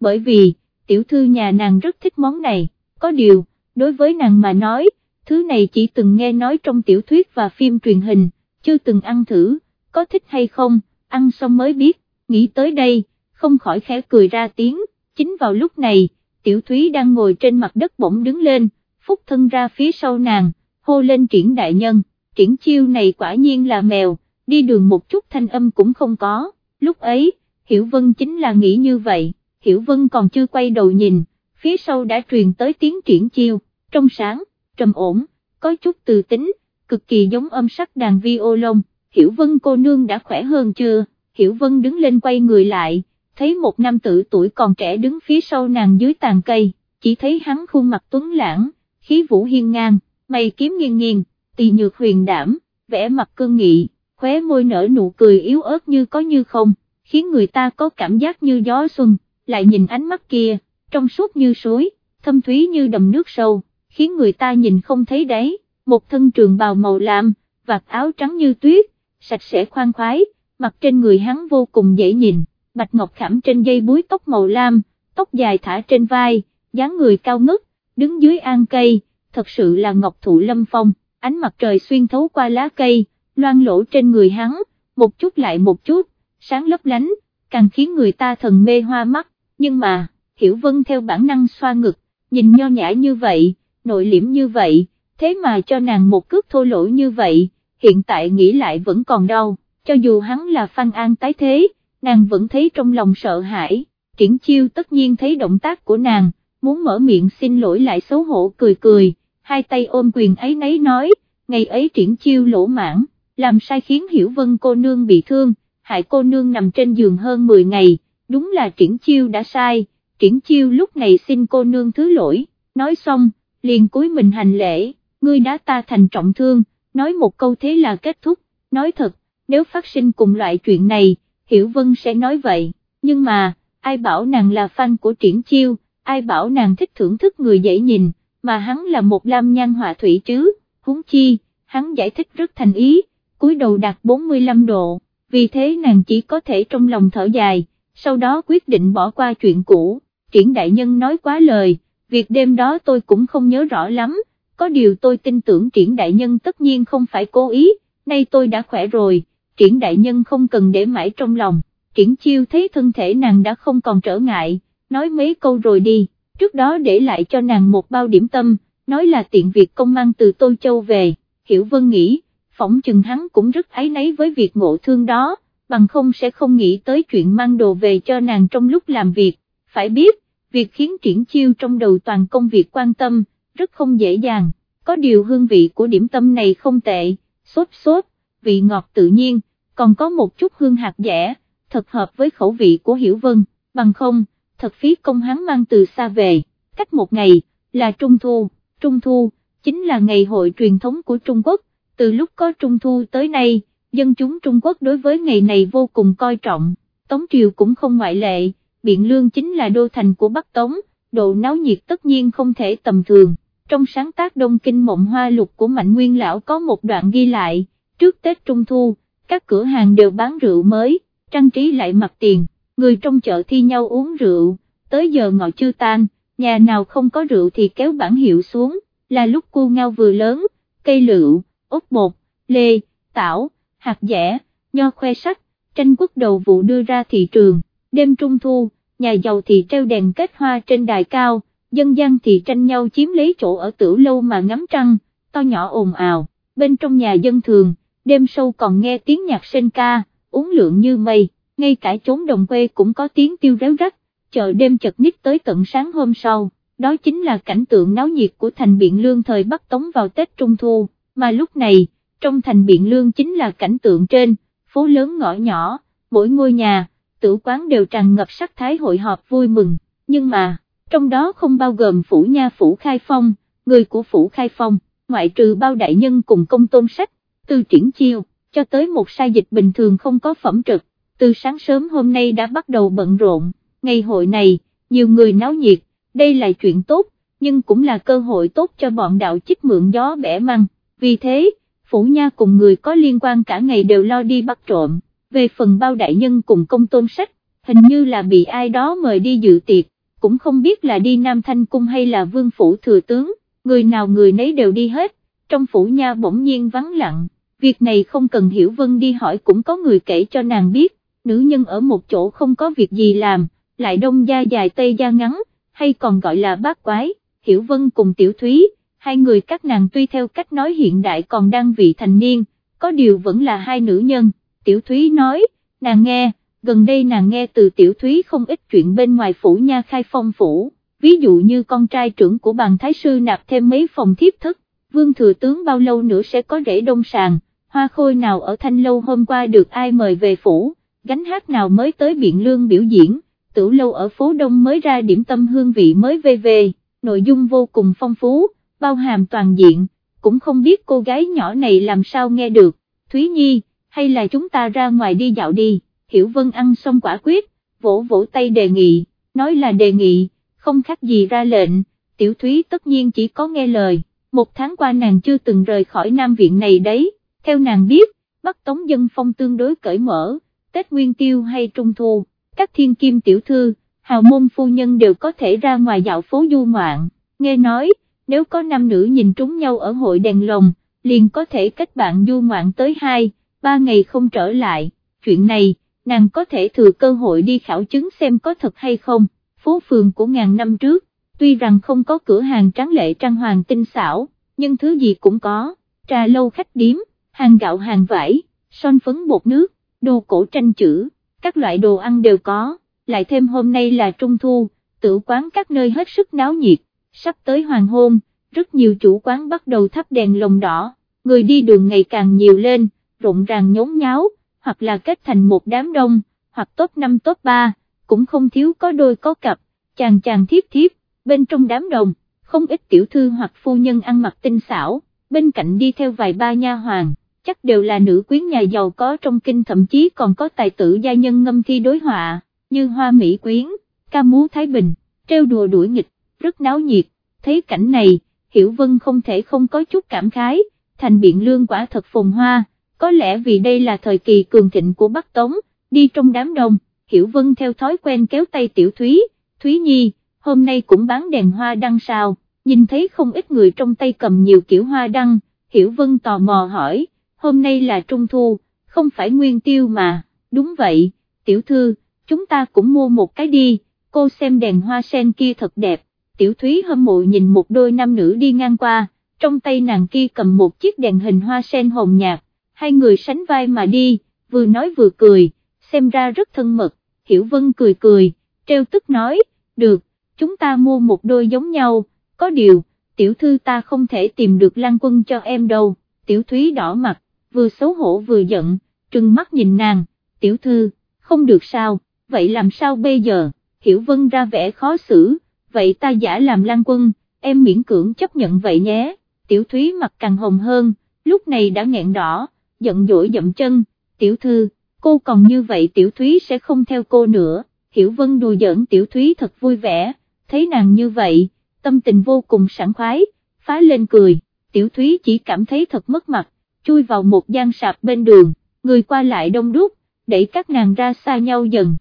bởi vì, tiểu thư nhà nàng rất thích món này, có điều, đối với nàng mà nói, thứ này chỉ từng nghe nói trong tiểu thuyết và phim truyền hình, chưa từng ăn thử, có thích hay không, ăn xong mới biết, nghĩ tới đây, không khỏi khẽ cười ra tiếng, chính vào lúc này, tiểu thúy đang ngồi trên mặt đất bỗng đứng lên, phúc thân ra phía sau nàng, hô lên triển đại nhân, triển chiêu này quả nhiên là mèo, đi đường một chút thanh âm cũng không có, lúc ấy, Hiểu Vân chính là nghĩ như vậy, Hiểu Vân còn chưa quay đầu nhìn, phía sau đã truyền tới tiếng triển chiêu, trong sáng, trầm ổn, có chút từ tính, cực kỳ giống âm sắc đàn vi ô lông, Hiểu Vân cô nương đã khỏe hơn chưa, Hiểu Vân đứng lên quay người lại, thấy một nam tử tuổi còn trẻ đứng phía sau nàng dưới tàn cây, chỉ thấy hắn khuôn mặt tuấn lãng, khí vũ hiên ngang, mày kiếm nghiêng nghiêng, tỳ nhược huyền đảm, vẽ mặt cương nghị, khóe môi nở nụ cười yếu ớt như có như không, khiến người ta có cảm giác như gió xuân, lại nhìn ánh mắt kia, trong suốt như suối, thâm thúy như đầm nước sâu, khiến người ta nhìn không thấy đấy, một thân trường bào màu lam, vạt áo trắng như tuyết, sạch sẽ khoan khoái, mặt trên người hắn vô cùng dễ nhìn, bạch ngọc khảm trên dây búi tóc màu lam, tóc dài thả trên vai, dáng người cao ngất, đứng dưới an cây, thật sự là ngọc thụ lâm phong, ánh mặt trời xuyên thấu qua lá cây, loan lỗ trên người hắn, một chút lại một chút, sáng lấp lánh, càng khiến người ta thần mê hoa mắt, nhưng mà, Hiểu Vân theo bản năng xoa ngực, nhìn nho nhã như vậy, nội liễm như vậy, thế mà cho nàng một cước thô lỗ như vậy, hiện tại nghĩ lại vẫn còn đau, cho dù hắn là Phan An tái thế, nàng vẫn thấy trong lòng sợ hãi, triển chiêu tất nhiên thấy động tác của nàng, muốn mở miệng xin lỗi lại xấu hổ cười cười, hai tay ôm quyền ấy nấy nói, ngày ấy triển chiêu lỗ mãn, làm sai khiến hiểu vân cô nương bị thương, hại cô nương nằm trên giường hơn 10 ngày, đúng là triển chiêu đã sai, triển chiêu lúc này xin cô nương thứ lỗi, nói xong, liền cúi mình hành lễ, ngươi đã ta thành trọng thương, nói một câu thế là kết thúc, nói thật, nếu phát sinh cùng loại chuyện này, Hiểu Vân sẽ nói vậy, nhưng mà, ai bảo nàng là fan của triển chiêu, ai bảo nàng thích thưởng thức người dễ nhìn, mà hắn là một lam nhan họa thủy chứ, huống chi, hắn giải thích rất thành ý, cúi đầu đạt 45 độ, vì thế nàng chỉ có thể trong lòng thở dài, sau đó quyết định bỏ qua chuyện cũ, triển đại nhân nói quá lời, việc đêm đó tôi cũng không nhớ rõ lắm, có điều tôi tin tưởng triển đại nhân tất nhiên không phải cố ý, nay tôi đã khỏe rồi, triển đại nhân không cần để mãi trong lòng, triển chiêu thấy thân thể nàng đã không còn trở ngại, nói mấy câu rồi đi, trước đó để lại cho nàng một bao điểm tâm, nói là tiện việc công mang từ Tô Châu về, Hiểu Vân nghĩ, phỏng chừng hắn cũng rất ái náy với việc ngộ thương đó, bằng không sẽ không nghĩ tới chuyện mang đồ về cho nàng trong lúc làm việc, phải biết, việc khiến triển chiêu trong đầu toàn công việc quan tâm, rất không dễ dàng, có điều hương vị của điểm tâm này không tệ, xốp xốp, vị ngọt tự nhiên, còn có một chút hương hạt dẻ, thật hợp với khẩu vị của Hiểu Vân, bằng không, thật phí công hắn mang từ xa về, cách một ngày, là Trung Thu, Trung Thu, chính là ngày hội truyền thống của Trung Quốc, từ lúc có Trung Thu tới nay, dân chúng Trung Quốc đối với ngày này vô cùng coi trọng, Tống Triều cũng không ngoại lệ, Biện Lương chính là đô thành của Bắc Tống, độ náo nhiệt tất nhiên không thể tầm thường, trong sáng tác Đông Kinh Mộng Hoa Lục của Mạnh Nguyên Lão có một đoạn ghi lại, trước Tết Trung Thu, các cửa hàng đều bán rượu mới, trang trí lại mặt tiền, người trong chợ thi nhau uống rượu, tới giờ ngọ chưa tan, nhà nào không có rượu thì kéo bản hiệu xuống, là lúc cu ngao vừa lớn, cây lựu, ốc bột, lê, tảo, hạt dẻ, nho khoe sắc, tranh quốc đầu vụ đưa ra thị trường, đêm trung thu, nhà giàu thì treo đèn kết hoa trên đài cao, dân gian thì tranh nhau chiếm lấy chỗ ở tử lâu mà ngắm trăng, to nhỏ ồn ào, bên trong nhà dân thường, đêm sâu còn nghe tiếng nhạc sinh ca, uống lượng như mây, ngay cả chốn đồng quê cũng có tiếng tiêu réo rắt, chợ đêm chật ních tới tận sáng hôm sau, đó chính là cảnh tượng náo nhiệt của thành Biện Lương thời Bắc Tống vào Tết Trung Thu, mà lúc này, trong thành Biện Lương chính là cảnh tượng trên, phố lớn ngõ nhỏ, mỗi ngôi nhà, tử quán đều tràn ngập sắc thái hội họp vui mừng, nhưng mà, trong đó không bao gồm phủ nha phủ khai phong, người của phủ khai phong, ngoại trừ bao đại nhân cùng công tôn sách, từ triển chiêu, cho tới một sai dịch bình thường không có phẩm trực, từ sáng sớm hôm nay đã bắt đầu bận rộn, ngày hội này, nhiều người náo nhiệt, đây là chuyện tốt, nhưng cũng là cơ hội tốt cho bọn đạo chích mượn gió bẻ măng, vì thế, phủ nha cùng người có liên quan cả ngày đều lo đi bắt trộm, về phần bao đại nhân cùng công tôn sách, hình như là bị ai đó mời đi dự tiệc, cũng không biết là đi Nam Thanh Cung hay là vương phủ thừa tướng, người nào người nấy đều đi hết, trong phủ nha bỗng nhiên vắng lặng, việc này không cần Hiểu Vân đi hỏi cũng có người kể cho nàng biết, nữ nhân ở một chỗ không có việc gì làm, lại đông da dài tây da ngắn, hay còn gọi là bác quái, Hiểu Vân cùng Tiểu Thúy, hai người các nàng tuy theo cách nói hiện đại còn đang vị thành niên, có điều vẫn là hai nữ nhân, Tiểu Thúy nói, nàng nghe, gần đây nàng nghe từ Tiểu Thúy không ít chuyện bên ngoài phủ nha khai phong phủ, ví dụ như con trai trưởng của bàn thái sư nạp thêm mấy phòng thiếp thất, vương thừa tướng bao lâu nữa sẽ có rễ đông sàng, hoa khôi nào ở thanh lâu hôm qua được ai mời về phủ, gánh hát nào mới tới biện lương biểu diễn, tử lâu ở phố đông mới ra điểm tâm hương vị mới về về, nội dung vô cùng phong phú, bao hàm toàn diện, cũng không biết cô gái nhỏ này làm sao nghe được, Thúy Nhi, hay là chúng ta ra ngoài đi dạo đi, Hiểu Vân ăn xong quả quyết, vỗ vỗ tay đề nghị, nói là đề nghị, không khác gì ra lệnh, Tiểu Thúy tất nhiên chỉ có nghe lời, một tháng qua nàng chưa từng rời khỏi Nam Viện này đấy, theo nàng biết, Bắc Tống Dân Phong tương đối cởi mở, Tết Nguyên Tiêu hay Trung Thu, các thiên kim tiểu thư, hào môn phu nhân đều có thể ra ngoài dạo phố du ngoạn, nghe nói, nếu có nam nữ nhìn trúng nhau ở hội đèn lồng, liền có thể kết bạn du ngoạn tới hai ba ngày không trở lại, chuyện này, nàng có thể thừa cơ hội đi khảo chứng xem có thật hay không, phố phường của ngàn năm trước, tuy rằng không có cửa hàng tráng lệ trang hoàng tinh xảo, nhưng thứ gì cũng có, trà lâu khách điếm, hàng gạo hàng vải, son phấn bột nước, đồ cổ tranh chữ, các loại đồ ăn đều có, lại thêm hôm nay là trung thu, tử quán các nơi hết sức náo nhiệt, sắp tới hoàng hôn, rất nhiều chủ quán bắt đầu thắp đèn lồng đỏ, người đi đường ngày càng nhiều lên, rộn ràng nhốn nháo, hoặc là kết thành một đám đông, hoặc top 5 top 3, cũng không thiếu có đôi có cặp, chàng chàng thiếp thiếp, bên trong đám đồng, không ít tiểu thư hoặc phu nhân ăn mặc tinh xảo, bên cạnh đi theo vài ba nha hoàng, chắc đều là nữ quyến nhà giàu có trong kinh thậm chí còn có tài tử gia nhân ngâm thi đối họa, như hoa mỹ quyến, ca múa Thái Bình, trêu đùa đuổi nghịch, rất náo nhiệt, thấy cảnh này, Hiểu Vân không thể không có chút cảm khái, thành biện lương quả thật phồn hoa, có lẽ vì đây là thời kỳ cường thịnh của Bắc Tống, đi trong đám đông, Hiểu Vân theo thói quen kéo tay Tiểu Thúy, Thúy Nhi, hôm nay cũng bán đèn hoa đăng sao, nhìn thấy không ít người trong tay cầm nhiều kiểu hoa đăng, Hiểu Vân tò mò hỏi, hôm nay là Trung Thu, không phải Nguyên Tiêu mà, đúng vậy, Tiểu Thư, chúng ta cũng mua một cái đi, cô xem đèn hoa sen kia thật đẹp, Tiểu Thúy hâm mộ nhìn một đôi nam nữ đi ngang qua, trong tay nàng kia cầm một chiếc đèn hình hoa sen hồng nhạt, hai người sánh vai mà đi, vừa nói vừa cười, xem ra rất thân mật, Hiểu Vân cười cười, treo tức nói, được, chúng ta mua một đôi giống nhau, có điều, tiểu thư ta không thể tìm được lan quân cho em đâu, tiểu thúy đỏ mặt, vừa xấu hổ vừa giận, trừng mắt nhìn nàng, tiểu thư, không được sao, vậy làm sao bây giờ, hiểu vân ra vẻ khó xử, vậy ta giả làm lan quân, em miễn cưỡng chấp nhận vậy nhé, tiểu thúy mặt càng hồng hơn, lúc này đã nghẹn đỏ, giận dỗi dậm chân, tiểu thư, cô còn như vậy tiểu thúy sẽ không theo cô nữa, hiểu vân đùa giỡn tiểu thúy thật vui vẻ, thấy nàng như vậy, tâm tình vô cùng sảng khoái, phá lên cười, tiểu thúy chỉ cảm thấy thật mất mặt, chui vào một gian sạp bên đường, người qua lại đông đúc, đẩy các nàng ra xa nhau dần.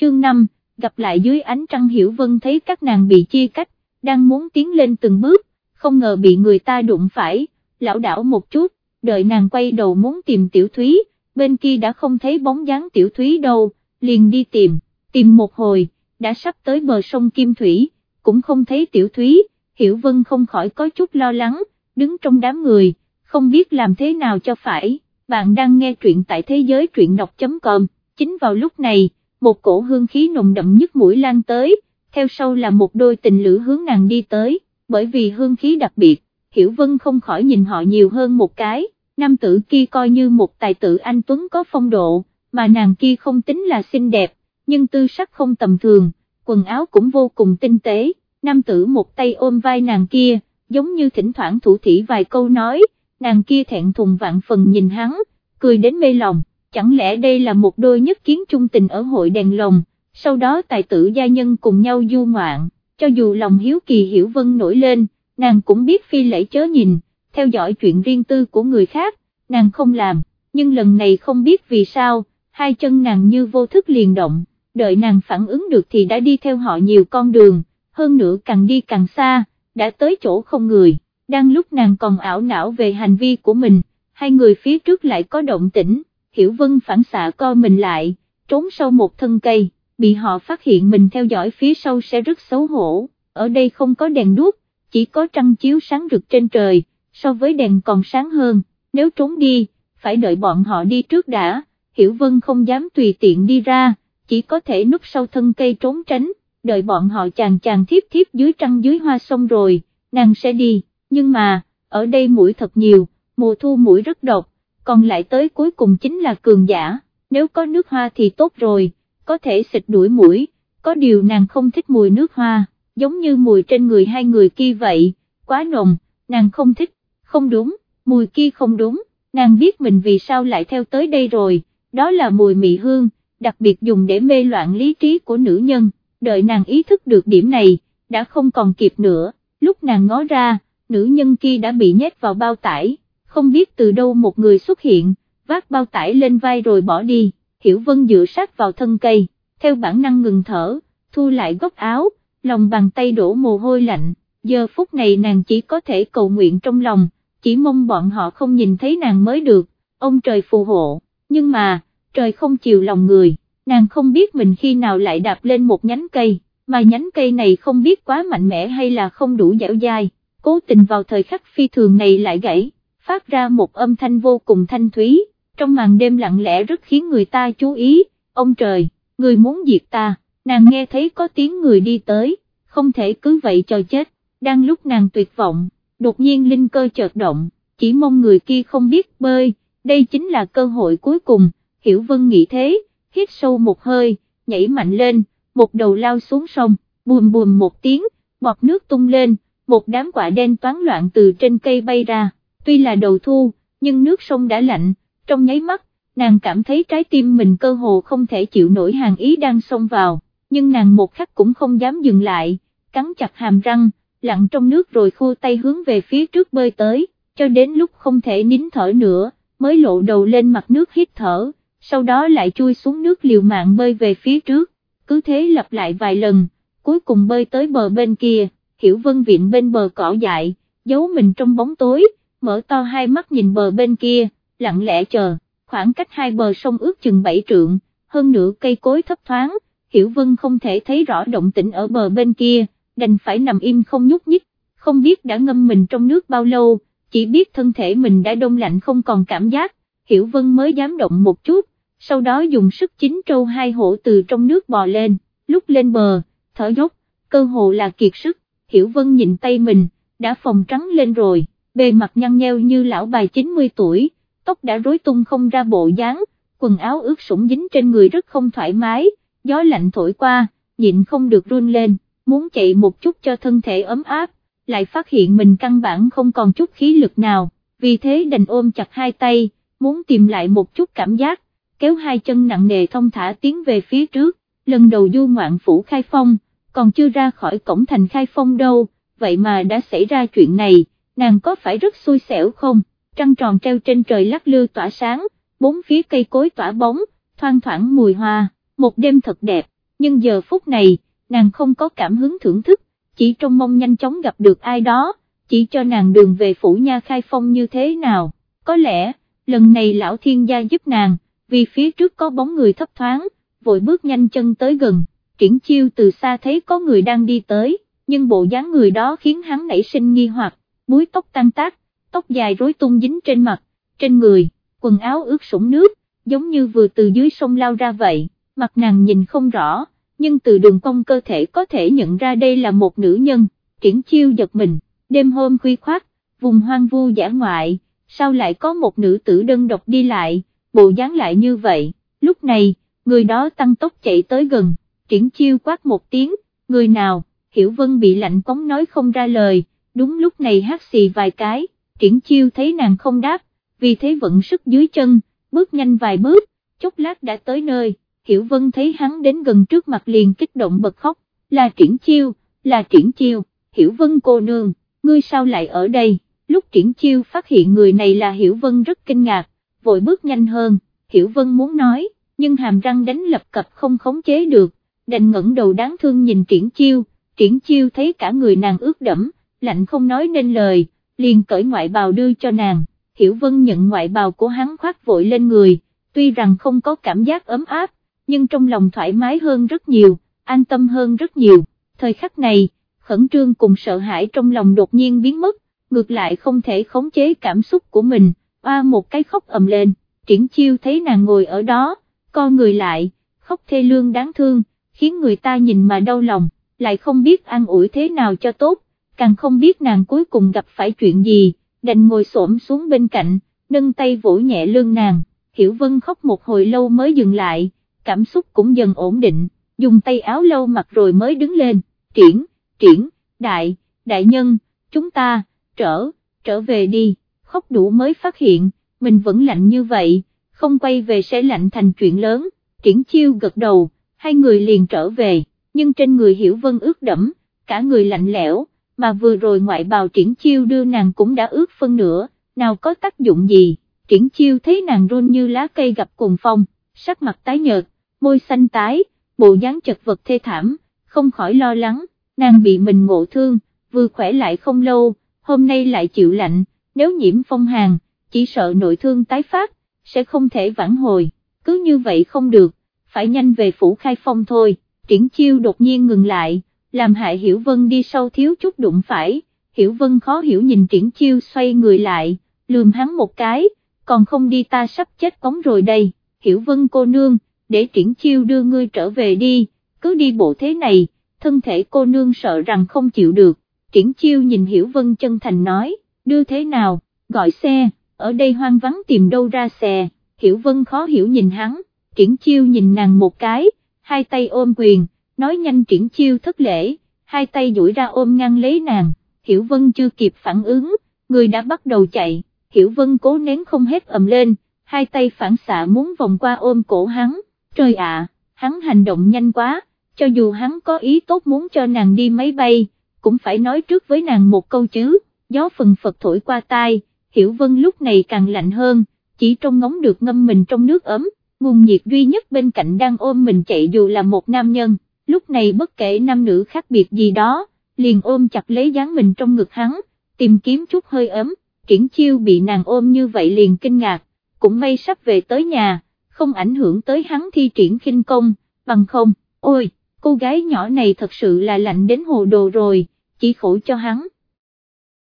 Chương 5, gặp lại dưới ánh trăng hiểu vân thấy các nàng bị chia cách, đang muốn tiến lên từng bước, không ngờ bị người ta đụng phải, lão đảo một chút, đợi nàng quay đầu muốn tìm tiểu thúy, bên kia đã không thấy bóng dáng tiểu thúy đâu, liền đi tìm, tìm một hồi, đã sắp tới bờ sông Kim Thủy, cũng không thấy tiểu thúy, Hiểu Vân không khỏi có chút lo lắng, đứng trong đám người, không biết làm thế nào cho phải, bạn đang nghe truyện tại thế giới truyện đọc.com, chính vào lúc này, một cổ hương khí nồng đậm nhất mũi lan tới, theo sau là một đôi tình lữ hướng nàng đi tới, bởi vì hương khí đặc biệt, Hiểu Vân không khỏi nhìn họ nhiều hơn một cái, nam tử kia coi như một tài tử anh Tuấn có phong độ, mà nàng kia không tính là xinh đẹp, nhưng tư sắc không tầm thường, quần áo cũng vô cùng tinh tế, nam tử một tay ôm vai nàng kia, giống như thỉnh thoảng thủ thỉ vài câu nói, nàng kia thẹn thùng vạn phần nhìn hắn, cười đến mê lòng, chẳng lẽ đây là một đôi nhất kiến chung tình ở hội đèn lồng, sau đó tài tử gia nhân cùng nhau du ngoạn, cho dù lòng hiếu kỳ hiểu vân nổi lên, nàng cũng biết phi lễ chớ nhìn, theo dõi chuyện riêng tư của người khác, nàng không làm, nhưng lần này không biết vì sao, hai chân nàng như vô thức liền động đợi nàng phản ứng được thì đã đi theo họ nhiều con đường, hơn nữa càng đi càng xa, đã tới chỗ không người, đang lúc nàng còn ảo não về hành vi của mình, hai người phía trước lại có động tĩnh, Hiểu Vân phản xạ co mình lại, trốn sau một thân cây, bị họ phát hiện mình theo dõi phía sau sẽ rất xấu hổ, ở đây không có đèn đuốc, chỉ có trăng chiếu sáng rực trên trời, so với đèn còn sáng hơn, nếu trốn đi, phải đợi bọn họ đi trước đã, Hiểu Vân không dám tùy tiện đi ra chỉ có thể núp sau thân cây trốn tránh, đợi bọn họ chàng chàng thiếp thiếp dưới trăng dưới hoa xong rồi, nàng sẽ đi, nhưng mà, ở đây mũi thật nhiều, mùa thu mũi rất độc, còn lại tới cuối cùng chính là cường giả, nếu có nước hoa thì tốt rồi, có thể xịt đuổi mũi, có điều nàng không thích mùi nước hoa, giống như mùi trên người hai người kia vậy, quá nồng, nàng không thích, không đúng, mùi kia không đúng, nàng biết mình vì sao lại theo tới đây rồi, đó là mùi mị hương, đặc biệt dùng để mê loạn lý trí của nữ nhân, đợi nàng ý thức được điểm này, đã không còn kịp nữa, lúc nàng ngó ra, nữ nhân kia đã bị nhét vào bao tải, không biết từ đâu một người xuất hiện, vác bao tải lên vai rồi bỏ đi, Hiểu Vân dựa sát vào thân cây, theo bản năng ngừng thở, thu lại góc áo, lòng bàn tay đổ mồ hôi lạnh, giờ phút này nàng chỉ có thể cầu nguyện trong lòng, chỉ mong bọn họ không nhìn thấy nàng mới được, ông trời phù hộ, nhưng mà, trời không chiều lòng người, nàng không biết mình khi nào lại đạp lên một nhánh cây, mà nhánh cây này không biết quá mạnh mẽ hay là không đủ dẻo dai, cố tình vào thời khắc phi thường này lại gãy, phát ra một âm thanh vô cùng thanh thúy, trong màn đêm lặng lẽ rất khiến người ta chú ý, ông trời, người muốn diệt ta, nàng nghe thấy có tiếng người đi tới, không thể cứ vậy cho chết, đang lúc nàng tuyệt vọng, đột nhiên linh cơ chợt động, chỉ mong người kia không biết bơi, đây chính là cơ hội cuối cùng, Hiểu Vân nghĩ thế, hít sâu một hơi, nhảy mạnh lên, một đầu lao xuống sông, bùm bùm một tiếng, bọt nước tung lên, một đám quả đen toán loạn từ trên cây bay ra, tuy là đầu thu, nhưng nước sông đã lạnh, trong nháy mắt, nàng cảm thấy trái tim mình cơ hồ không thể chịu nổi hàng ý đang xông vào, nhưng nàng một khắc cũng không dám dừng lại, cắn chặt hàm răng, lặn trong nước rồi khô tay hướng về phía trước bơi tới, cho đến lúc không thể nín thở nữa, mới lộ đầu lên mặt nước hít thở, sau đó lại chui xuống nước liều mạng bơi về phía trước, cứ thế lặp lại vài lần, cuối cùng bơi tới bờ bên kia, hiểu vân viện bên bờ cỏ dại, giấu mình trong bóng tối, mở to hai mắt nhìn bờ bên kia, lặng lẽ chờ, khoảng cách hai bờ sông ước chừng bảy trượng, hơn nửa cây cối thấp thoáng, Hiểu Vân không thể thấy rõ động tĩnh ở bờ bên kia, đành phải nằm im không nhúc nhích, không biết đã ngâm mình trong nước bao lâu, chỉ biết thân thể mình đã đông lạnh không còn cảm giác, Hiểu Vân mới dám động một chút, sau đó dùng sức chính trâu hai hổ từ trong nước bò lên, lúc lên bờ, thở dốc, cơ hồ là kiệt sức, Hiểu Vân nhìn tay mình, đã phồng trắng lên rồi, bề mặt nhăn nheo như lão bài 90 tuổi, tóc đã rối tung không ra bộ dáng, quần áo ướt sũng dính trên người rất không thoải mái, gió lạnh thổi qua, nhịn không được run lên, muốn chạy một chút cho thân thể ấm áp, lại phát hiện mình căn bản không còn chút khí lực nào, vì thế đành ôm chặt hai tay, muốn tìm lại một chút cảm giác, kéo hai chân nặng nề thông thả tiến về phía trước, lần đầu du ngoạn phủ khai phong, còn chưa ra khỏi cổng thành khai phong đâu, vậy mà đã xảy ra chuyện này, nàng có phải rất xui xẻo không? trăng tròn treo trên trời lắc lư tỏa sáng, bốn phía cây cối tỏa bóng, thoang thoảng mùi hoa, một đêm thật đẹp, nhưng giờ phút này, nàng không có cảm hứng thưởng thức, chỉ trông mong nhanh chóng gặp được ai đó, chỉ cho nàng đường về phủ nha khai phong như thế nào, có lẽ, lần này lão thiên gia giúp nàng, vì phía trước có bóng người thấp thoáng, vội bước nhanh chân tới gần, triển chiêu từ xa thấy có người đang đi tới, nhưng bộ dáng người đó khiến hắn nảy sinh nghi hoặc, búi tóc tan tác, tóc dài rối tung dính trên mặt, trên người, quần áo ướt sũng nước, giống như vừa từ dưới sông lao ra vậy, mặt nàng nhìn không rõ, nhưng từ đường cong cơ thể có thể nhận ra đây là một nữ nhân, triển chiêu giật mình, đêm hôm khuya khoát, vùng hoang vu giả ngoại, sao lại có một nữ tử đơn độc đi lại, bộ dáng lại như vậy, lúc này, người đó tăng tốc chạy tới gần, triển chiêu quát một tiếng, người nào, hiểu vân bị lạnh cống nói không ra lời, đúng lúc này hát xì vài cái, triển chiêu thấy nàng không đáp, vì thế vận sức dưới chân, bước nhanh vài bước, chốc lát đã tới nơi, Hiểu Vân thấy hắn đến gần trước mặt liền kích động bật khóc, là triển chiêu, là triển chiêu, Hiểu Vân cô nương, ngươi sao lại ở đây, lúc triển chiêu phát hiện người này là Hiểu Vân rất kinh ngạc, vội bước nhanh hơn, Hiểu Vân muốn nói, nhưng hàm răng đánh lập cập không khống chế được, đành ngẩng đầu đáng thương nhìn triển chiêu, triển chiêu thấy cả người nàng ướt đẫm, lạnh không nói nên lời, liền cởi ngoại bào đưa cho nàng, Hiểu Vân nhận ngoại bào của hắn khoác vội lên người, tuy rằng không có cảm giác ấm áp, nhưng trong lòng thoải mái hơn rất nhiều, an tâm hơn rất nhiều, thời khắc này, khẩn trương cùng sợ hãi trong lòng đột nhiên biến mất, ngược lại không thể khống chế cảm xúc của mình, oa một cái khóc ầm lên, triển chiêu thấy nàng ngồi ở đó, co người lại, khóc thê lương đáng thương, khiến người ta nhìn mà đau lòng, lại không biết an ủi thế nào cho tốt, càng không biết nàng cuối cùng gặp phải chuyện gì, đành ngồi xổm xuống bên cạnh, nâng tay vỗ nhẹ lưng nàng, Hiểu Vân khóc một hồi lâu mới dừng lại, cảm xúc cũng dần ổn định, dùng tay áo lâu mặt rồi mới đứng lên, triển, triển, đại, đại nhân, chúng ta, trở, trở về đi, khóc đủ mới phát hiện, mình vẫn lạnh như vậy, không quay về sẽ lạnh thành chuyện lớn, triển chiêu gật đầu, hai người liền trở về, nhưng trên người Hiểu Vân ướt đẫm, cả người lạnh lẽo, mà vừa rồi ngoại bào triển chiêu đưa nàng cũng đã ướt phân nửa, nào có tác dụng gì, triển chiêu thấy nàng run như lá cây gặp cùng phong, sắc mặt tái nhợt, môi xanh tái, bộ dáng chật vật thê thảm, không khỏi lo lắng, nàng bị mình ngộ thương, vừa khỏe lại không lâu, hôm nay lại chịu lạnh, nếu nhiễm phong hàn, chỉ sợ nội thương tái phát, sẽ không thể vãn hồi, cứ như vậy không được, phải nhanh về phủ khai phong thôi, triển chiêu đột nhiên ngừng lại, làm hại Hiểu Vân đi sau thiếu chút đụng phải, Hiểu Vân khó hiểu nhìn triển chiêu xoay người lại, lườm hắn một cái, còn không đi ta sắp chết cống rồi đây, Hiểu Vân cô nương, để triển chiêu đưa ngươi trở về đi, cứ đi bộ thế này, thân thể cô nương sợ rằng không chịu được, triển chiêu nhìn Hiểu Vân chân thành nói, đưa thế nào, gọi xe, ở đây hoang vắng tìm đâu ra xe, Hiểu Vân khó hiểu nhìn hắn, triển chiêu nhìn nàng một cái, hai tay ôm quyền, nói nhanh triển chiêu thất lễ, hai tay duỗi ra ôm ngăn lấy nàng, Hiểu Vân chưa kịp phản ứng, người đã bắt đầu chạy, Hiểu Vân cố nén không hết ầm lên, hai tay phản xạ muốn vòng qua ôm cổ hắn, trời ạ, hắn hành động nhanh quá, cho dù hắn có ý tốt muốn cho nàng đi máy bay, cũng phải nói trước với nàng một câu chứ, gió phần phật thổi qua tai, Hiểu Vân lúc này càng lạnh hơn, chỉ trong ngóng được ngâm mình trong nước ấm, nguồn nhiệt duy nhất bên cạnh đang ôm mình chạy dù là một nam nhân, lúc này bất kể nam nữ khác biệt gì đó, liền ôm chặt lấy dáng mình trong ngực hắn, tìm kiếm chút hơi ấm, triển chiêu bị nàng ôm như vậy liền kinh ngạc, cũng may sắp về tới nhà, không ảnh hưởng tới hắn thi triển khinh công, bằng không, ôi, cô gái nhỏ này thật sự là lạnh đến hồ đồ rồi, chỉ khổ cho hắn,